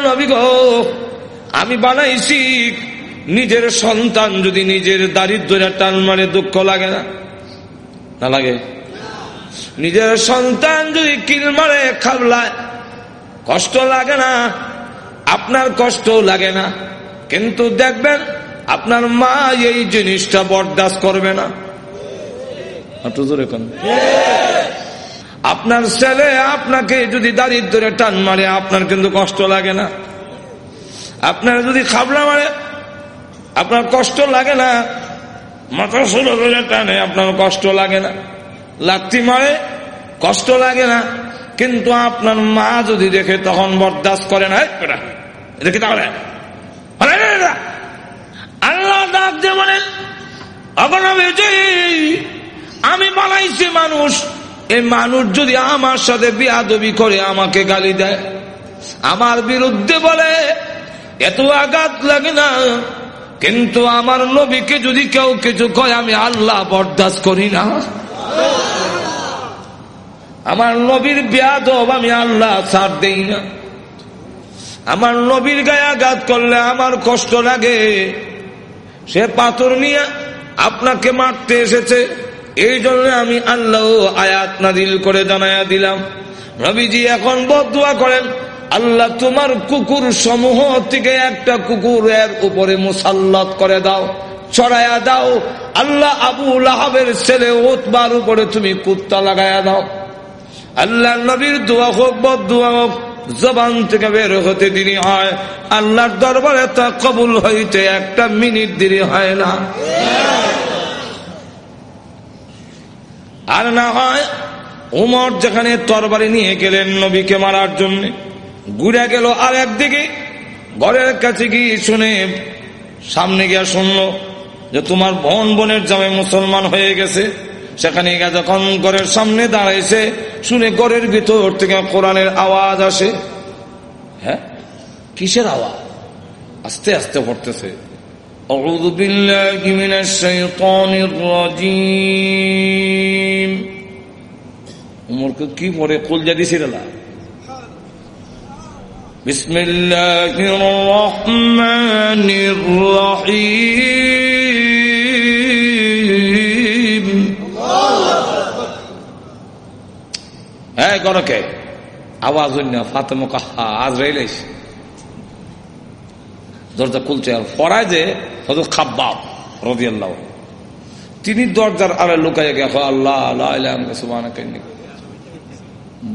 নবী গো। আমি বানাইছি। নিজের সন্তান যদি নিজের দারিদ্র টান মারে, দুঃখ লাগে না? না লাগে? নিজের সন্তান যদি কিল মারে খাবলায় কষ্ট লাগে না? আপনার কষ্ট লাগে না। কিন্তু দেখবেন, আপনার মা এই জিনিসটা বরদাস্ত করবে না। আপনার ছেলে আপনাকে যদি দারিদ্রে টান মারে, আপনার কিন্তু কষ্ট লাগে না। আপনার যদি খাবলা মারে, আপনার কষ্ট লাগে না। মাথা ষোলো ধরে টানে, আপনার কষ্ট লাগে না। লাত্তি মারে, কষ্ট লাগে না। কিন্তু আপনার মা যদি দেখে, তখন বরদাস্ত করে না। দেখে তাহলে? আল্লাহ ডাক দিয়ে বলেন আমি বানাইছি মানুষ এই মানুষ যদি আমার সাথে বিয়াদবি করে আমাকে গালি দেয়, আমার বিরুদ্ধে বলে, এত আঘাত লাগে না। কিন্তু আমার নবীকে যদি কেউ কিছু কয়, আমি আল্লাহ বরদাস্ত করি না। আমার নবীর বেয়াদব আমি আল্লাহ ছাড় দেই না। আমার নবীর গায়ে আঘাত করলে আমার কষ্ট লাগে। সে পাথর নিয়ে আপনাকে মারতে এসেছে। এই জন্য আমি আল্লাহ আয়াত নাদিল করে জানাইয়া দিলাম। রবিজি এখন বদুয়া করেন, আল্লাহ, তোমার কুকুর সমূহ থেকে একটা কুকুরের উপরে মুসাল্লাত করে দাও ছড়াইয়া দাও। আল্লাহ, আবু লাহাবের ছেলে ওতবার উপরে তুমি কুত্তা লাগাইয়া দাও। আল্লাহ নবীর দোয়া হোক, বদুয়া হোক, জবান থেকে বের হতে দেরি হয়। আল্লাহর দরবারে তা কবুল হইতে একটা মিনিট দেরি হয় না। আর না হয় উমর যেখানে তরবারি নিয়ে গেলেন নবীকে মারার জন্য, ঘুরে গেল আর একদিকে, ঘরের কাছে গিয়ে শুনে সামনে গিয়া শুনলো যে তোমার বোন বোনের জামে মুসলমান হয়ে গেছে। সেখানে গিয়ে যখন ঘরের সামনে দাঁড়াইছে, শুনে ঘরের ভিতর থেকে কোরআনের আওয়াজ আসে। হ্যাঁ? কিসের আওয়াজ? আস্তে আস্তে পড়তেছে। أعوذ بالله من الشيطان الرجيم উমরকে কি পড়ে কুল জাদি সিরালা بسم الله الرحمن الرحيم হ্যাঁ গরকে আওয়াজ ফাতেমা কাহা আজ রেলেস দরজা খুলছে আর ফরায় যে হজর খাব্বাব রবি আল্লাহ তিনি দরজার আরে লুকাইয়া গেছে আল্লাহ আল্লাহ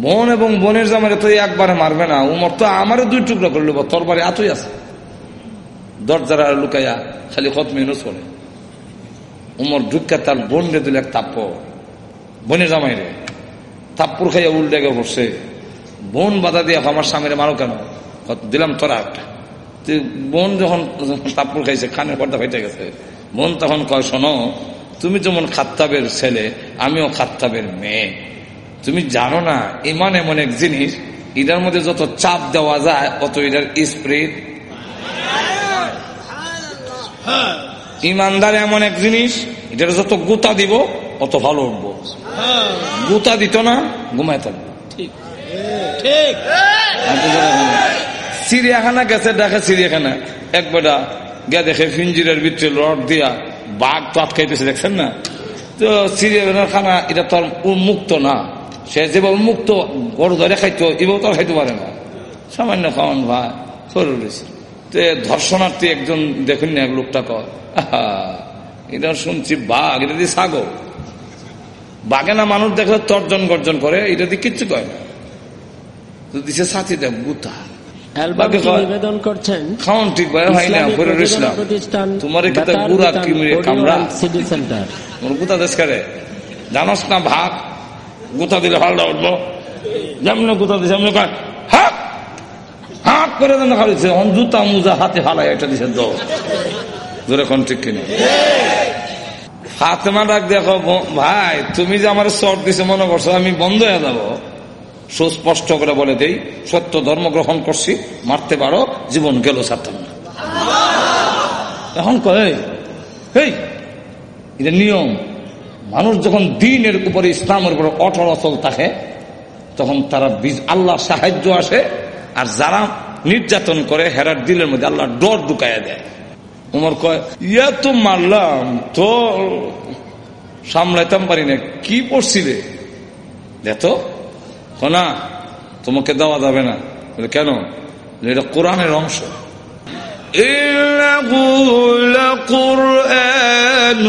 বোন এবং বোনের জামারে তো একবারে মারবে না। উমর তো আমারও দুই টুকরো করল তোর বাড়ি আতই আছে। দরজার আরে লুকাইয়া খালি কত মেহনত করে উমর ঢুকা তার বোন রে দিল এক তাপ্প বোনের জামাই রে তাপ্পুর খাইয়া উল্টে গে বসছে। বোন বাধা দিয়ে আমার স্বামীরে মারো কেন? দিলাম তোরা একটা। বোন যখন তাপুর খাইছে খানের পর্দা ফেটে গেছে বোন তখন কয় শোনো তুমি যেমন খাত্তাবের ছেলে আমিও খাত্তাবের মেয়ে। তুমি জানো না ইমান এমন এক জিনিস এটার মধ্যে যত চাপ দেওয়া যায় অত এটার স্প্রিট ইমানদার এমন এক জিনিস এটার যত গুতা দিব অত ভালো উঠবো। গুতা দিত না ঘুমায় থাকব ঠিক। ঠিক। চিড়িয়াখানা গেছে, দেখে চিড়িয়াখানা। এক বেটা গে দেখে ফিঞ্জিরের ভিতরে রড দিয়া বাঘ তো আটকাইতেছে, দেখছেন না? তো চিড়িয়াখানার খানা, এটা তো মুক্ত না। সে যেভাবে মুক্ত গরু ধরে খাইতো, এভাবে তো খাইতে পারে না। সামান্য খাওয়ান ভাই রয়েছে তো ধর্ষণার্থী একজন, দেখুন না, এক লোকটা কয় এটা শুনছি বাঘ, এটা দিয়ে ছাগল। বাঘে না মানুষ দেখলে তর্জন গর্জন করে, এটা দিয়ে কিচ্ছু কয় না। দিছে সাথী দেব গুতা। নিবেদন করছেন। ঠিক ভাই হয় না পরে তোমার কি গুড়া সেন্টার। গুতা দেশ করে? জানাস না ভাগ গুতা দিলে হালটা উঠবো? যেমন গুতা দিছে এমনি কয় হাত! হাত করে দেন খালিছে জুতা মুজা হাতে হালাই এটা দিছে দো জোরে কোন ঠিক কিনা? ফাতেমা ডাক দেখো ভাই তুমি যে আমার শর্ট দিছে মনে করছ আমি বন্ধ হয়ে যাব। সুস্পষ্ট করে বলে দেই, সত্য ধর্ম গ্রহণ করছি, মারতে পারো, জীবন গেল ছাড়তাম এখন এটা নিয়ম। মানুষ যখন দিনের উপরে, ইসলামের উপরে অটল অচল থাকে, তখন তারা আল্লাহ সাহায্য আসে, আর যারা নির্যাতন করে, হেরার দিলের মধ্যে আল্লাহ ডর ঢুকাইয়া দেয়। উমর কয়, ইয়া তো মারলাম তো সামলাইতাম পারি না, কি পড়ছিলে দেখো না তোমাকে দেওয়া যাবে না বলে কেন বলে, এটা কোরআনের অংশ إنه لقرآن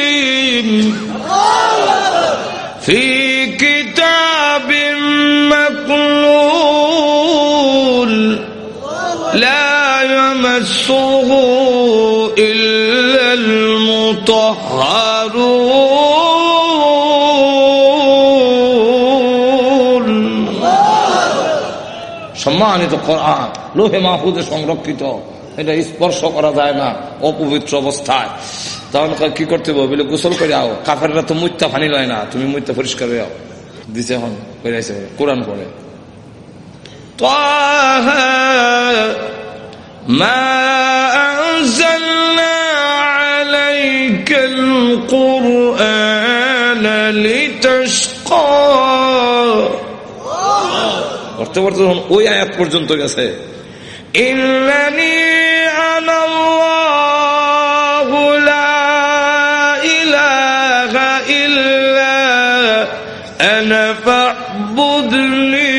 كريم في كتاب مكنون لا يمسه إلا المطهرون সম্মানিত কোরআন লোহে মাহফুজে সংরক্ষিত এটা স্পর্শ করা যায় না অপবিত্র অবস্থায় তখন কয় কি করতে হবে বলে গোসল করে আও কাফেররা তো মুত্যা ফানি লয় না তুমি মুত্যা পরিষ্কার হয়ে আও দিছে এখন করে আইছে কোরআন পড়ে طه ما أنزلنا عليك القرآن পড়তে পড়তে যখন ওই আয়াত পর্যন্ত গেছে। ইন্নানি আনাল্লাহু লা ইলাহা ইল্লা আনা ফা'বুদনি।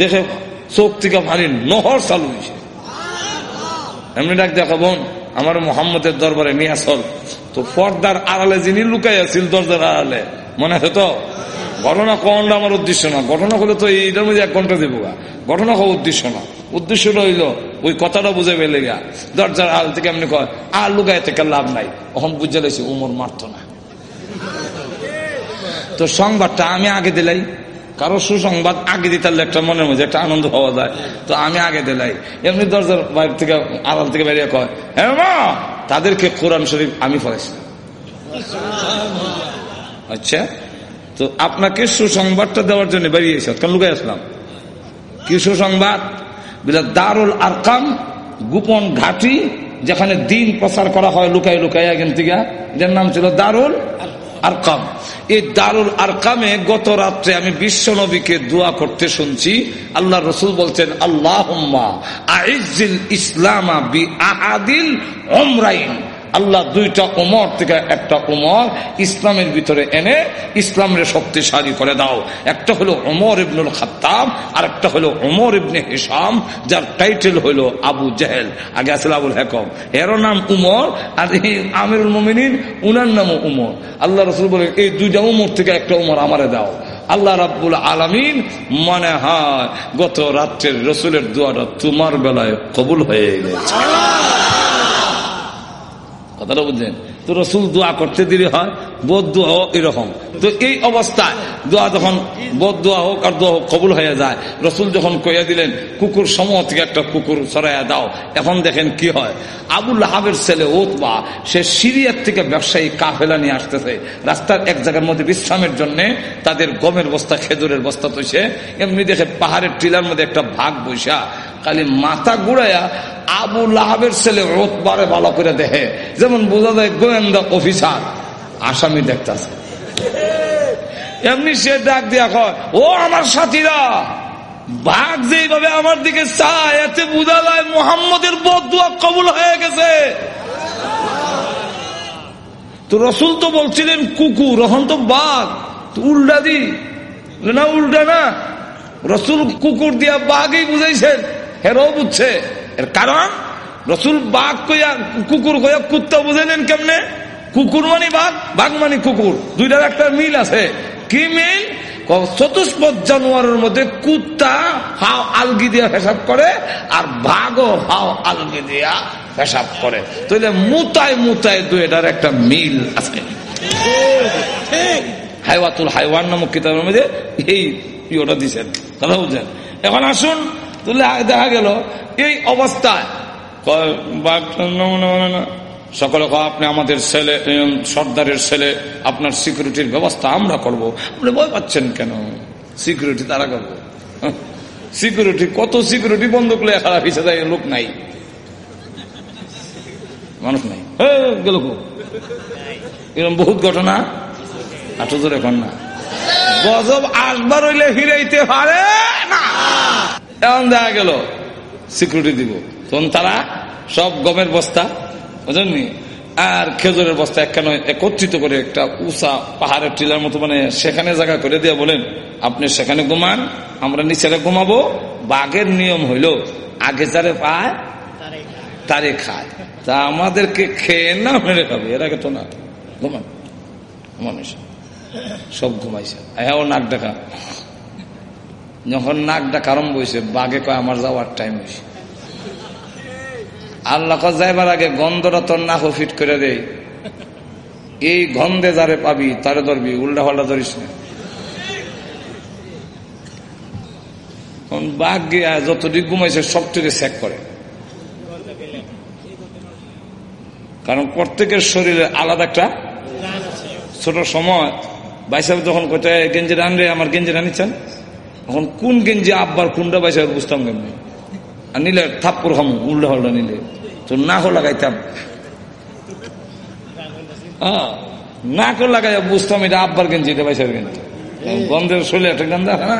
দেখে চোখ থেকে পানি নহর চালু হয়েছে এমনি ডাক দেখা বোন আমার মোহাম্মদের দরবারে নিয়ে আসল। তো পর্দার আড়ালে যিনি লুকাই আছিল, দরজার আড়ালে। মনে আছে তো? ঘটনা কোনটা আমার উদ্দেশ্য না। ঘটনা হলে তো এইটার মধ্যে এক ঘণ্টা দেবো। ঘটনা হওয়া উদ্দেশ্য না। উদ্দেশ্যটা হইল, ওই কথাটা বুঝে পেলে গা। দরজার আড়াল থেকে এমনি কয়, আর লুকাই থেকে লাভ নাই। এখন বুঝে লাইছি, উমর মারতো না। তো সংবাদটা আমি আগে দিলাই। কারও সুসংবাদ আগে দিতে একটা মনের মধ্যে একটা আনন্দ পাওয়া যায়। তো আমি আগে দিলাই। এমনি দরজার বাইরে থেকে, আড়াল থেকে বেরিয়ে কয় হ্যাঁ মা! তাদেরকে কোরআন শরীফ আমি পড়াইছি আচ্ছা তো আপনাকে সুসংবাদটা দেওয়ার জন্য বেরিয়েছে কেন লুকাই আসলাম। কি সুসংবাদ? দারুল আরকাম, গোপন ঘাটি যেখানে দিন প্রচার করা হয় লুকাই লুকাই এখান থেকে। যার নাম ছিল দারুল আরকাম। এই দারুল আরকামে গত রাত্রে আমি বিশ্ব নবীকে দোয়া করতে শুনছি। আল্লাহ রসুল বলছেন আল্লাহ আইজিল ইসলামা বি আহাদিল অমরাইন আল্লাহ দুইটা উমর থেকে একটা উমর ইসলামের ভিতরে এনে ইসলামের শক্তিশালী করে দাও। একটা হলো উমর ইবনুল খাত্তাব আর একটা হলো উমর ইবনে হিসাম যার টাইটেল হলো আবু জেহেল। আগে আসলে আবুল হেকম। এরও নাম উমর, আর এই আমিরুল মোমিনিন, উনার নামও উমর। আল্লাহ রসুল বলে, এই দুইটা উমর থেকে একটা উমর আমারে দাও। আল্লাহ রাব্বুল আলামিন মনে হয় গত রাত্রের রসুলের দোয়াটা তোমার বেলায় কবুল হয়ে গেছে। কথাটা বুঝলেন তো রসুল দোয়া করতে দিলে হয়, বোধ দোয়া এরকম। তো এই অবস্থায় দোয়া যখন বোধ হোক আর দোয়া হোক কবুল হয়ে যায়, রসুল যখন কইয়া দিলেন, কুকুর সমূহ থেকে একটা কুকুর সরাইয়া দাও। এখন দেখেন কি হয়। আবুল হাবের ছেলে ওতবা, সে সিরিয়ার থেকে ব্যবসায়ী কাফেলা নিয়ে আসতেছে। রাস্তার এক জায়গার মধ্যে বিশ্রামের জন্য তাদের গমের বস্তা, খেজুরের বস্তা তৈছে এমনি দেখে পাহাড়ের টিলার মধ্যে একটা ভাগ বৈশা খালি মাথা গুড়াইয়া আবু লাহাবের ছেলে রোতবারে ভালো করে দেখে। যেমন বোঝা যায় অফিসার আসামি দেখতেছে। এমনি সে ডাক ও আমার সাথীরা, বাঘ যেভাবে আমার দিকে চায়, এতে বোঝা যায় মোহাম্মদের বদুয়া কবুল হয়ে গেছে। তো রসুল তো বলছিলেন কুকুর এখন তো বাঘ উল্টা দি। না, উল্টা না, রসুল কুকুর দিয়া বাঘই বুঝাইছেন, হেরও বুঝছে। এর কারণ? রসুল বাঘ কইয়া, কুকুর কইয়া, কুত্তা বুঝাইলেন কেমনে? কুকুর মানে বাঘ বাঘ মানে কুকুর। দুইটার একটা মিল আছে। কি মিল? চতুষ্পদ জানুয়ারের মধ্যে কুত্তা হাও আলগি দিয়া হিসাব করে, আর বাঘও হাও আলগি দিয়া হিসাব করে। তাহলে মুতায় মুতায় দুইটার একটা মিল আছে। হাইওয়াতুল হাইওয়ান নামক কিতাবের মধ্যে এই ইয়েটা দিচ্ছেন কথা বুঝছেন এখন আসুন, তাহলে দেখা গেল, এই অবস্থায় সকলে আপনি আমাদের ছেলে সর্দারের ছেলে, আপনার সিকিউরিটির ব্যবস্থা আমরা করব। আপনি ভয় পাচ্ছেন কেন? সিকিউরিটি তারা করব। সিকিউরিটি কত সিকিউরিটি বন্ধ করলে খারাপ হিসেবে লোক নাই। মানুষ নাই। গেল এরকম বহুত ঘটনা? আটো জোরে এখন না। গজব আসবার হইলে হিরাইতে পারে না। এমন দেখা গেল সিকিউরিটি দিব। তখন তারা সব গমের বস্তা বুঝলেননি আর খেজুরের বস্তা একখানে একত্রিত করে একটা উষা পাহাড়ের টিলার মতো মানে সেখানে জায়গা করে দিয়ে বলেন, আপনি সেখানে ঘুমান, আমরা নিচেরে ঘুমাবো, বাঘের নিয়ম হইল, আগে যারে পায়, তারে খায়। তা আমাদেরকে খেয়ে না মেরে খাবে, এর আগে তো না, ঘুমান মানুষ সব ঘুমাইছে। হ্যাঁ ও নাক ডাকা। যখন নাক ডাকা আরম্ভ হয়েছে বাঘে কয়, আমার যাওয়ার টাইম হয়েছে আল্লাহ যাইবার আগে গন্ধটা তোর নাক ফিট করে দেয় এই গন্ধে যারে পাবি, তারে ধরবি, উল্টা পাল্টা ধরিস বাঘ গিয়া যতটুকু ঘুমাইছে করে। কারণ প্রত্যেকের শরীরে আলাদা একটা ছোট সময়। বাইসাব যখন কোথায় গেঞ্জি রানবে আমার গেঞ্জি রানিচ্ছেন তখন কোন গেঞ্জি আব্বার, কোনটা বাইসাব বুঝতাম কেমনি? নিলে থাপ্পুর হাম উল্টা হল্টা নিলে তো না হো লাগাইতাম না করে লাগাই বুঝতাম এটা আব্বার গেঞ্জি এটা বাইসাব গেঞ্জি। গন্ধের শরীরে একটা গন্ধ আছে না।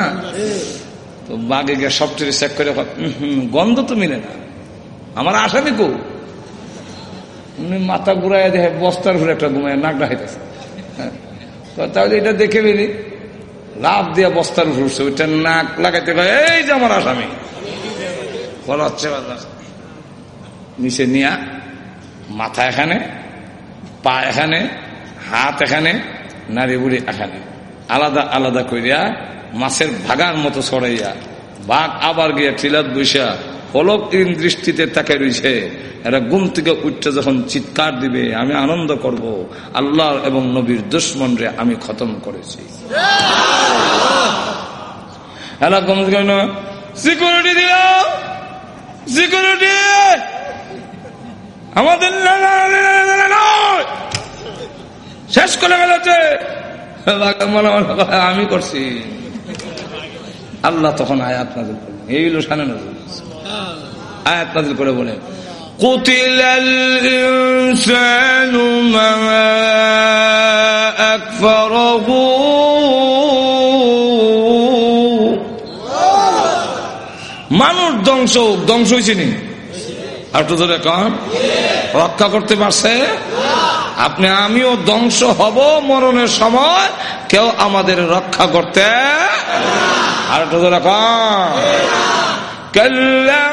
তো বাঘে গিয়ে সবচেয়ে চেক করে গন্ধ তো মিলে না। আমার আসামি কো? মাথা ঘুরাই দেখে বস্তার ঘুরে একটা ঘুমায় নাকটা হাইতেছে তাহলে এটা দেখে বেরি লাভ দিয়া বস্তার ঘুরছে ওইটা নাক লাগাইতে এই যে আমার আসামি। বলা হচ্ছে নিচে নিয়া মাথা এখানে পা এখানে হাত এখানে নারী বুড়ি এখানে। আলাদা আলাদা করিয়া মাছের ভাগার মতো ছড়াইয়া বাঘ আবার গিয়া টিলাত বৈশা পলক দৃষ্টিতে তাকে রয়েছে এরা ঘুম থেকে উঠতে যখন চিৎকার দিবে আমি আনন্দ করব। আল্লাহ এবং নবীর দুশ্মন রে আমি খতম করেছি। এরা ঘুম সিকিউরিটি দিল সিকিউরিটি আমাদের শেষ করে গেলছে আমি করছি আল্লাহ তখন আয়াত নাজিল করলেন এই হলো সানে নজর আয়াত নাজিল করে বলেন قتل الإنسان ما أكفره মানুষ ধ্বংস ধ্বংস হয়েছে নি আর তো ধরে কন রক্ষা করতে পারছে আপনি আমিও ধ্বংস হব মরণের সময় কেউ আমাদের রক্ষা করতে আর তো ধরে কন كلا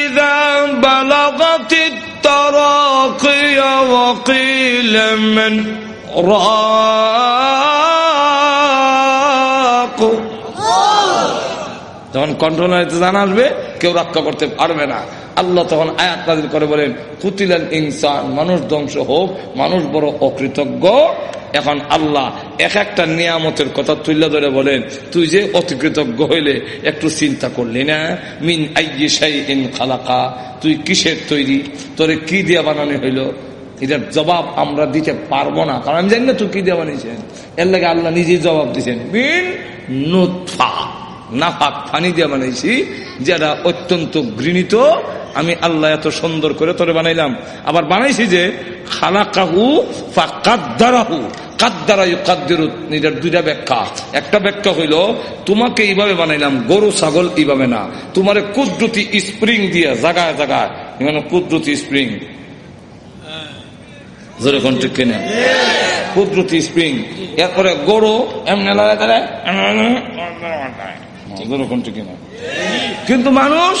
إذا بلغت التراقي وقيل من راق যখন কন্ট্রোল হইতে জানা আসবে, কেউ রক্ষা করতে পারবে না। আল্লাহ তখন আয়াত নাজির করে বলেন কুতিলেন ইনসান, মানুষ ধ্বংস হোক, মানুষ বড় অকৃতজ্ঞ। এখন আল্লাহ এক একটা নিয়ামতের কথা তুলে ধরে বলেন, তুই যে অতিকৃতজ্ঞ হইলে একটু চিন্তা করলি না? মিন ইন খালাকা। তুই কিসের তৈরি? তোরে কি দিয়া বানানো হইল? এটার জবাব আমরা দিতে পারব না। কারণ আমি জানি না তুই কি দিয়ে বানিয়েছেন? এর লাগে আল্লাহ নিজেই জবাব দিচ্ছেন মিন নুৎফা নাফাক ফানি দিয়ে বানাইছি, যেটা অত্যন্ত ঘৃণিত। আমি আল্লাহ এত সুন্দর করে তোরে বানাইলাম। আবার বানাইছি যে, খালাকাহু ফা কাদ্দারাহু কাদ্দারায়ু কাদ্দিরু দুইটা ব্যাখ্যা। একটা ব্যাখ্যা হইল, তোমাকে এইভাবে বানাইলাম, গরু, ছাগল এইভাবে না। তোমার কুদরতি স্প্রিং দিয়ে জাগায় জাগায়। মানে কুদরতি স্প্রিং। জোরে কোন ঠিক কিনা? কুদরতি স্প্রিং। এরপরে গরু, এমনি লড়াই কিনা কিন্তু মানুষ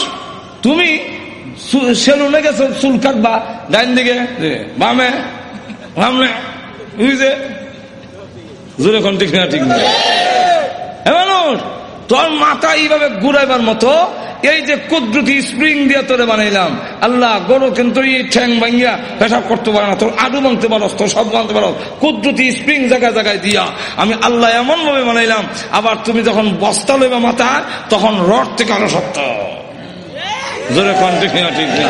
তুমি সেলুনে গেছো চুল কাটবা ডাইন দিকে বামে বামে বুঝছে জোরে কন্টিক ঠিক না ঠিক না। মানুষ তোর মাথা এইভাবে ঘুরাইবার মতো এই যে কুদরতি স্প্রিং দিয়ে তোরে বানাইলাম। আল্লাহ, গরু কিন্তু এই ঠ্যাং ভাঙ্গিয়া পেশাব করতে পারে না, তোর আডু ভাঙতে পারো তোর সব ভাঙতে পারো কুদরতি স্প্রিং জায়গায় জায়গায় দিয়া আমি আল্লাহ এমন ভাবে বানাইলাম, আবার তুমি যখন বস্তা লইবা মাথা তখন রড থেকে আরও সত্য। জোরে কন, ঠিক ঠিক না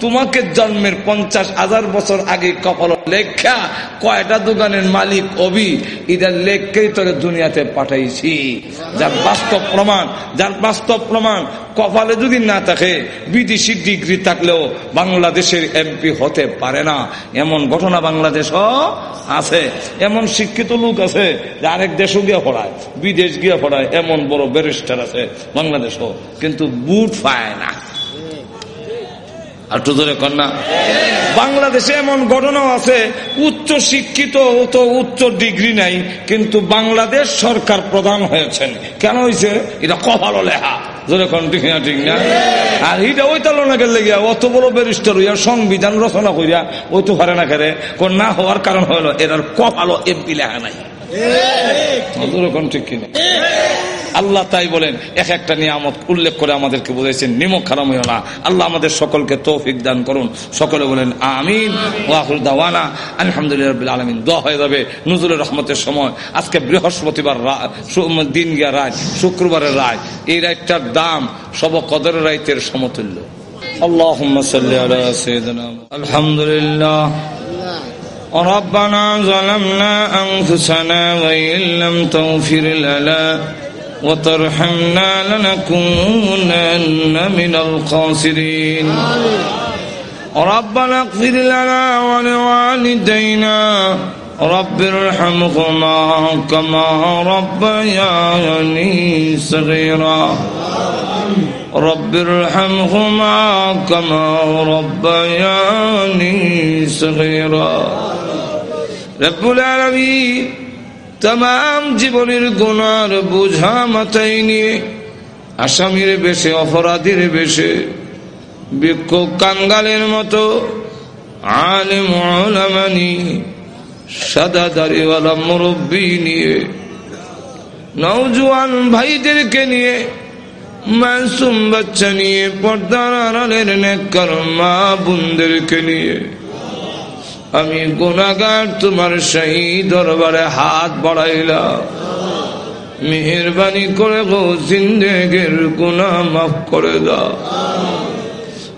তোমাকে জন্মের পঞ্চাশ হাজার বছর আগে কপাল লেখা কয়টা দোকানের মালিক অবি? ইদার লেখকেই তোকে দুনিয়াতে পাঠাইছি। যার বাস্তব প্রমাণ, যার বাস্তব প্রমাণ কপালে যদি না থাকে, বিদেশি ডিগ্রি থাকলেও বাংলাদেশের এমপি হতে পারে না। এমন ঘটনা বাংলাদেশও আছে। এমন শিক্ষিত লোক আছে যে আরেক দেশও গিয়ে পড়ায়, বিদেশ গিয়ে পড়ায়, এমন বড় ব্যারিস্টার আছে বাংলাদেশও। কিন্তু বুট পায় না। একটু ধরে কন্যা বাংলাদেশে এমন ঘটনাও আছে, উচ্চ শিক্ষিত তো উচ্চ ডিগ্রি নাই, কিন্তু বাংলাদেশ সরকার প্রধান হয়েছেন। কেন হয়েছে এটা কপালো লেখা ধরে কোন ঠিক না না? আর এটা ওই তালনাকে লেগে অত বড় ব্যারিস্টার হইয়া, সংবিধান রচনা করিয়া, ওই তো পারে না কোন না হওয়ার কারণ হলো এরার কপালো এমপি লেখা নাই। ঠিক কিনা? আল্লাহ তাই বলেন এক একটা নিয়ামত উল্লেখ করে আমাদেরকে বুঝেছেন নিমক খারাম হইও না। আল্লাহ আমাদের সকলকে তৌফিক দান করুন। সকলে বলেন আমিন। ওয়াহুল দাওয়ানা। আলহামদুলিল্লাহ আলমিন। দোয়া হয়ে যাবে নজরুল রহমতের সময়। আজকে বৃহস্পতিবার দিন গিয়া রায় শুক্রবারের রায়। এই রায়টার দাম সব কদর রাইতের সমতুল্য। আল্লাহ আলহামদুলিল্লাহ। ربنا ظلمنا أنفسنا وإن لم تغفر لنا وترحمنا لنكونن من الخاسرين. ربنا اغفر لنا ولوالدينا. رب ارحمهما كما ربياني صغيرا. رب ارحمهما كما ربياني صغيرا. রব্বুল আলমী তাম জীবনের গোনার বোঝা মাথায় নিয়ে আসামির বেশে, অপরাধীর বেশে, বিক্ষোভ কাঙ্গালের মতো আলে মহলামানি সাদা দাড়িওয়ালা মুরব্বী নিয়ে নৌজওয়ান ভাইদেরকে নিয়ে মানসুম বাচ্চা নিয়ে, পর্দার আড়ালের নেকর মা বোনদেরকে নিয়ে আমি গুণাগার তোমার সেই দরবারে হাত বাড়াইলাম। মেহরবানি করে গো জিন্দেগের গুণা মাফ করে দাও।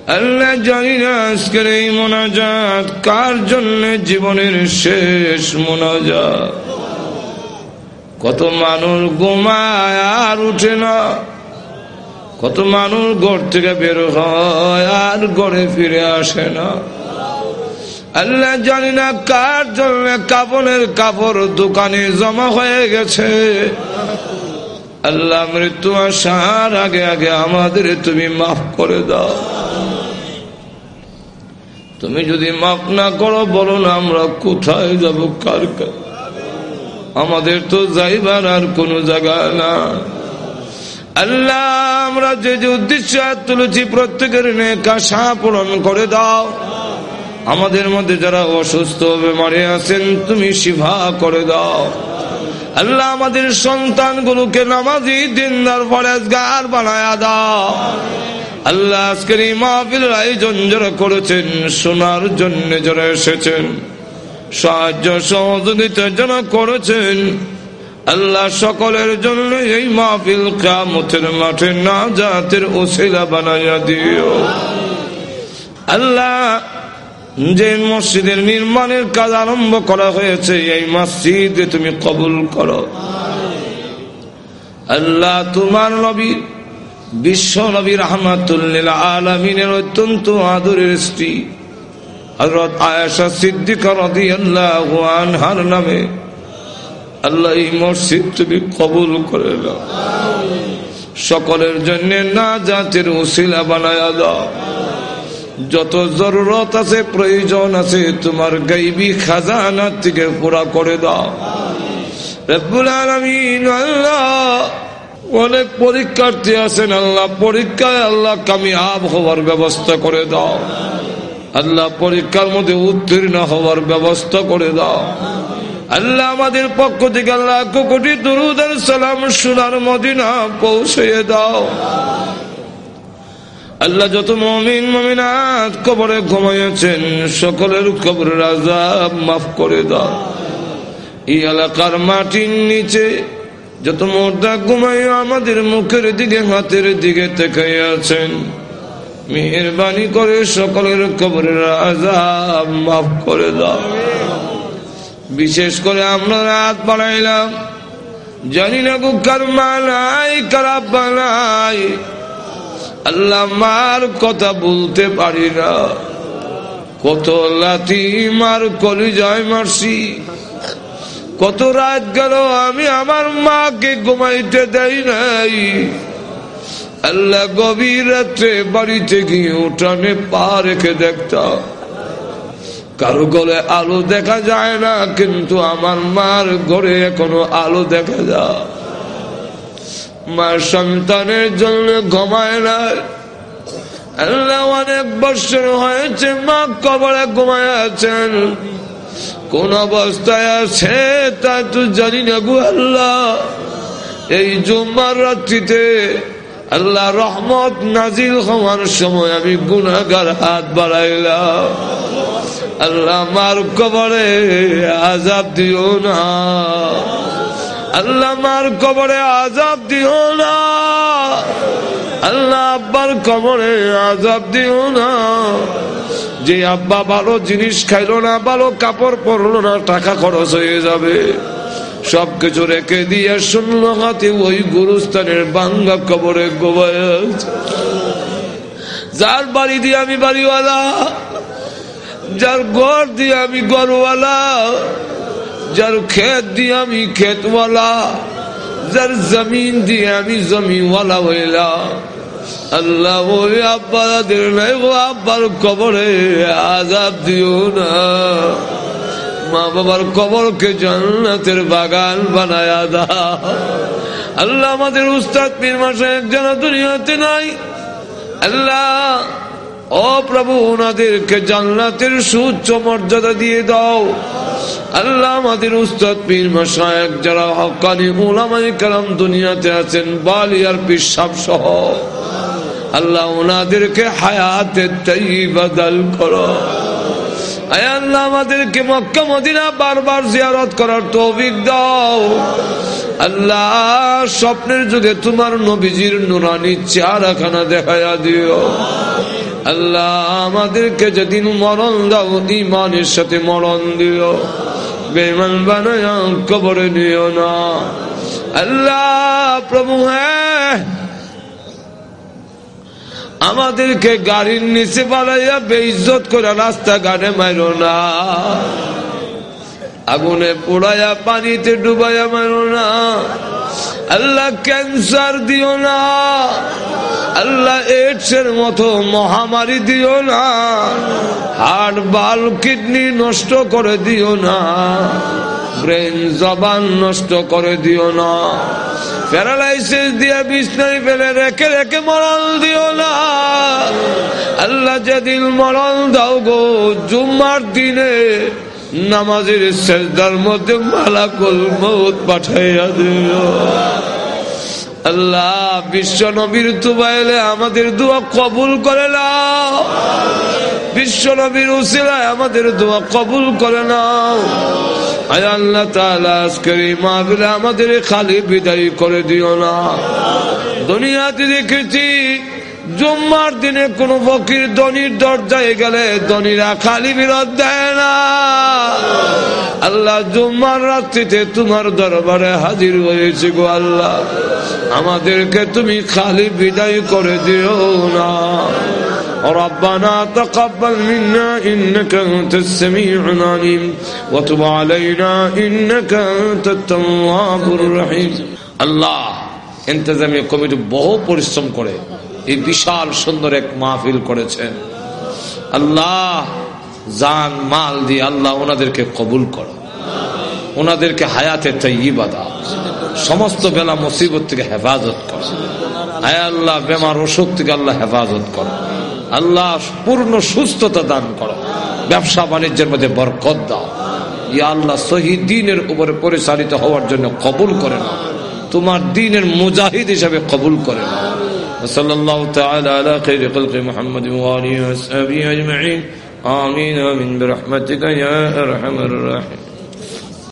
আল্লাহ জানি না আজকের এই মোনাজাত কার জন্য জীবনের শেষ মোনাজাত। কত মানুষ ঘুমায় আর উঠে না। কত মানুষ ঘর থেকে বের হয় আর ঘরে ফিরে আসে না। আল্লাহ জানি না কার জন্য কাপড়ের কাপড় দোকানে জমা হয়ে গেছে। আল্লাহ মৃত্যু আসার আগে আগে আমাদের তুমি মাফ করে দাও। তুমি যদি মাফ না করো, বলো না আমরা কোথায় যাব, কার আমাদের তো যাইবার আর কোনো জায়গা না। আল্লাহ আমরা যে যে উদ্দেশ্য তুলেছি, প্রত্যেকের নেকা পূরণ করে দাও। আমাদের মধ্যে যারা অসুস্থ বেমারে আছেন, তুমি শিভা করে দাও। আল্লাহ আমাদের সন্তান সন্তানগুলোকে নামাজি, দিনদার, ফরেজগার বানায় দাও। আল্লাহ আজকের এই মাহফিল আয়োজন যারা করেছেন, শোনার জন্য যারা এসেছেন, সাহায্য সহযোগিতার জন্য করেছেন, আল্লাহ সকলের জন্য এই মাহফিল কামতের মাঠে না জাতের ওসিলা বানাইয়া দিও। আল্লাহ যে মসজিদের নির্মাণের কাজ আরম্ভ করা হয়েছে, এই মসজিদ তুমি কবুল করো। আল্লাহ তোমার নবী, বিশ্ব নবী রহমাতুল্লিল আলমিনের অত্যন্ত আদরের স্ত্রী হজরত আয়েশা সিদ্দিকা রাদিয়াল্লাহু আনহার নামে আল্লাহ এই মসজিদ তুমি কবুল করে দাও সকলের জন্য না জাতের উসিলা বানায় দাও। যত জরুরত আছে, প্রয়োজন আছে, তোমার গাইবি খাজানার থেকে পুরা করে দাও। আল্লাহ, অনেক পরীক্ষার্থী আছেন, আল্লাহ, পরীক্ষায় আল্লাহ কামিয়াব হওয়ার ব্যবস্থা করে দাও। আল্লাহ, পরীক্ষার মধ্যে উত্তীর্ণ হওয়ার ব্যবস্থা করে দাও। আল্লাহ, আমাদের পক্ষ থেকে আল্লাহ কোটি দরুদ সালাম সোনার মদিনা পৌঁছে দাও। আল্লাহ যত মমিন, মমিনাত কবরে ঘুমাইয়াছেন, সকলের কবরের আজাব মাফ করে দাও। এই এলাকার মাটির নিচে যত মোর্দা ঘুমাই আমাদের মুখের দিকে, হাতের দিকে আছেন মেহরবানি করে সকলের কবরের আজাব মাফ করে দাও। বিশেষ করে আমরা রাত বানাইলাম জানি না গো কার মানাই খারাপ বানাই আল্লাহ মার কথা বলতে পারি না। কত লাথি মার কলি যায় মারছি। কত রাত গেল, আমি আমার মাকে ঘুমাইতে দেই নাই। আল্লাহ গভীর রাত্রে বাড়িতে গিয়ে উঠানে পা রেখে দেখতাম। কারও গলে আলো দেখা যায় না, কিন্তু আমার মার ঘরে এখনও আলো দেখা যায়। মার সন্তানের জন্য ঘুমায় না। আল্লাহ অনেক বছর হয়েছে মা কবরে ঘুমায় আছেন। কোন অবস্থায় আছে তা তো জানি না গু আল্লাহ। এই জুম্মার রাত্রিতে আল্লাহ রহমত নাজিল হওয়ার সময় আমি গুনাগার হাত বাড়াইলাম। আল্লাহ মার কবরে আজাব দিও না। আল্লাহ মার কবরে আজাব দিও না। আল্লাহ আব্বার কবরে আজাব দিও না। যে আব্বা ভালো জিনিস খাইলো না, ভালো কাপড় পরলো না, টাকা খরচ হয়ে যাবে। সবকিছু রেখে দিয়ে শূন্য হাতে ওই গুরুস্থানের বাঙ্গা কবরে যার বাড়ি দিয়ে আমি বাড়িওয়ালা, যার ঘর দিয়ে আমি গরওয়ালা যার ক্ষেত দিয়ে আমি ক্ষেতওয়ালা যার জমিন দিয়ে আমি জমিওয়ালা হইলাম আল্লাহ ওই আব্বাদের নাই ও আব্বার কবরে আজাব দিও না মা বাবার কবরকে জান্নাতের বাগান বানায় দা আল্লাহ আমাদের উস্তাদ পীর মাসে একজন দুনিয়াতে নাই আল্লাহ ও প্রভু, ওনাদেরকে জান্নাতের সুচ্চ মর্যাদা দিয়ে দাও। আল্লাহ আমাদের উস্তাদ পীর মাসায়ক যারা হকানি ওলামাই কালাম দুনিয়াতে আছেন বালিয়ার পিসাব সহ, আল্লাহ ওনাদেরকে হায়াতে তাই বদল করো। আল্লাহ আমাদেরকে মক্কা মদিনা বারবার জিয়ারত করার তৌফিক দাও। আল্লাহ, স্বপ্নের যুগে তোমার নবীজির নুরানি চারাখানা দেখাইয়া দিও। আল্লাহ, আমাদেরকে যেদিন মরণ দাও ইমানের সাথে মরণ দিও। বেমান বানায় কবরে নিও না। আল্লাহ, প্রভু হ্যাঁ। আমাদেরকে গাড়ির নিচে পালাইয়া বেইজত করে রাস্তা গাড়ে মারো না। আগুনে পোড়াইয়া পানিতে ডুবাইয়া মারো না। আল্লাহ ক্যান্সার দিও না। আল্লাহ এইডস এর মতো মহামারী দিও না। হার্ট বাল, কিডনি নষ্ট করে দিও না। ব্রেন, জবান নষ্ট করে দিও না। প্যারালাইসিস দিয়ে বিছনায় ফেলে রেখে রেখে মরণ দিও না। আল্লাহ যেদিন মরণ দাও গো, জুম্মার দিনে নামাজের শেষদার মধ্যে মালাকুল মৌত পাঠাইয়া দিও। আল্লাহ, বিশ্ব নবীর তুবাইলে আমাদের দোয়া কবুল করে নাও। বিশ্ব নবীর উসিলায় আমাদের দোয়া কবুল করে নাও। আয় আল্লাহ এই মাহফিলে আমাদের খালি বিদায় করে দিও না। দুনিয়াতে দেখেছি জুম্মার দিনে কোন ফকির দনির দরজায় গেলে দনিরা খালি বিরোধ দেয় না আল্লাহ জুম্মার রাত্রিতে তোমার দরবারে হাজির হয়েছে গো আল্লাহ আমাদেরকে তুমি খালি বিদায় করে দিও না ربنا تقبل منا إنك أنت السميع العليم وتب علينا إنك أنت التواب الرحيم আল্লাহ ইন্তজামী কমিটি বহু পরিশ্রম করে এই বিশাল সুন্দর এক মাহফিল করেছেন। আল্লাহ জান, মাল দিয়ে আল্লাহ ওনাদেরকে কবুল করো। ওনাদেরকে হায়াতে তৈবা দাও। সমস্ত বেলা মুসিবত থেকে হেফাজত করো। হায় আল্লাহ, বেমার অসুখ থেকে আল্লাহ হেফাজত করো। আল্লাহ পূর্ণ সুস্থতা দান করো। ব্যবসা বাণিজ্যের মধ্যে বরকত দাও। ইয়া আল্লাহ শহীদ দিনের উপরে পরিচালিত হওয়ার জন্য কবুল করে না তোমার দিনের মুজাহিদ হিসাবে কবুল করে না وصلى الله تعالى على خير خلق محمد وآله وصحبه أجمعين. آمين آمين. برحمتك يا أرحم الراحمين.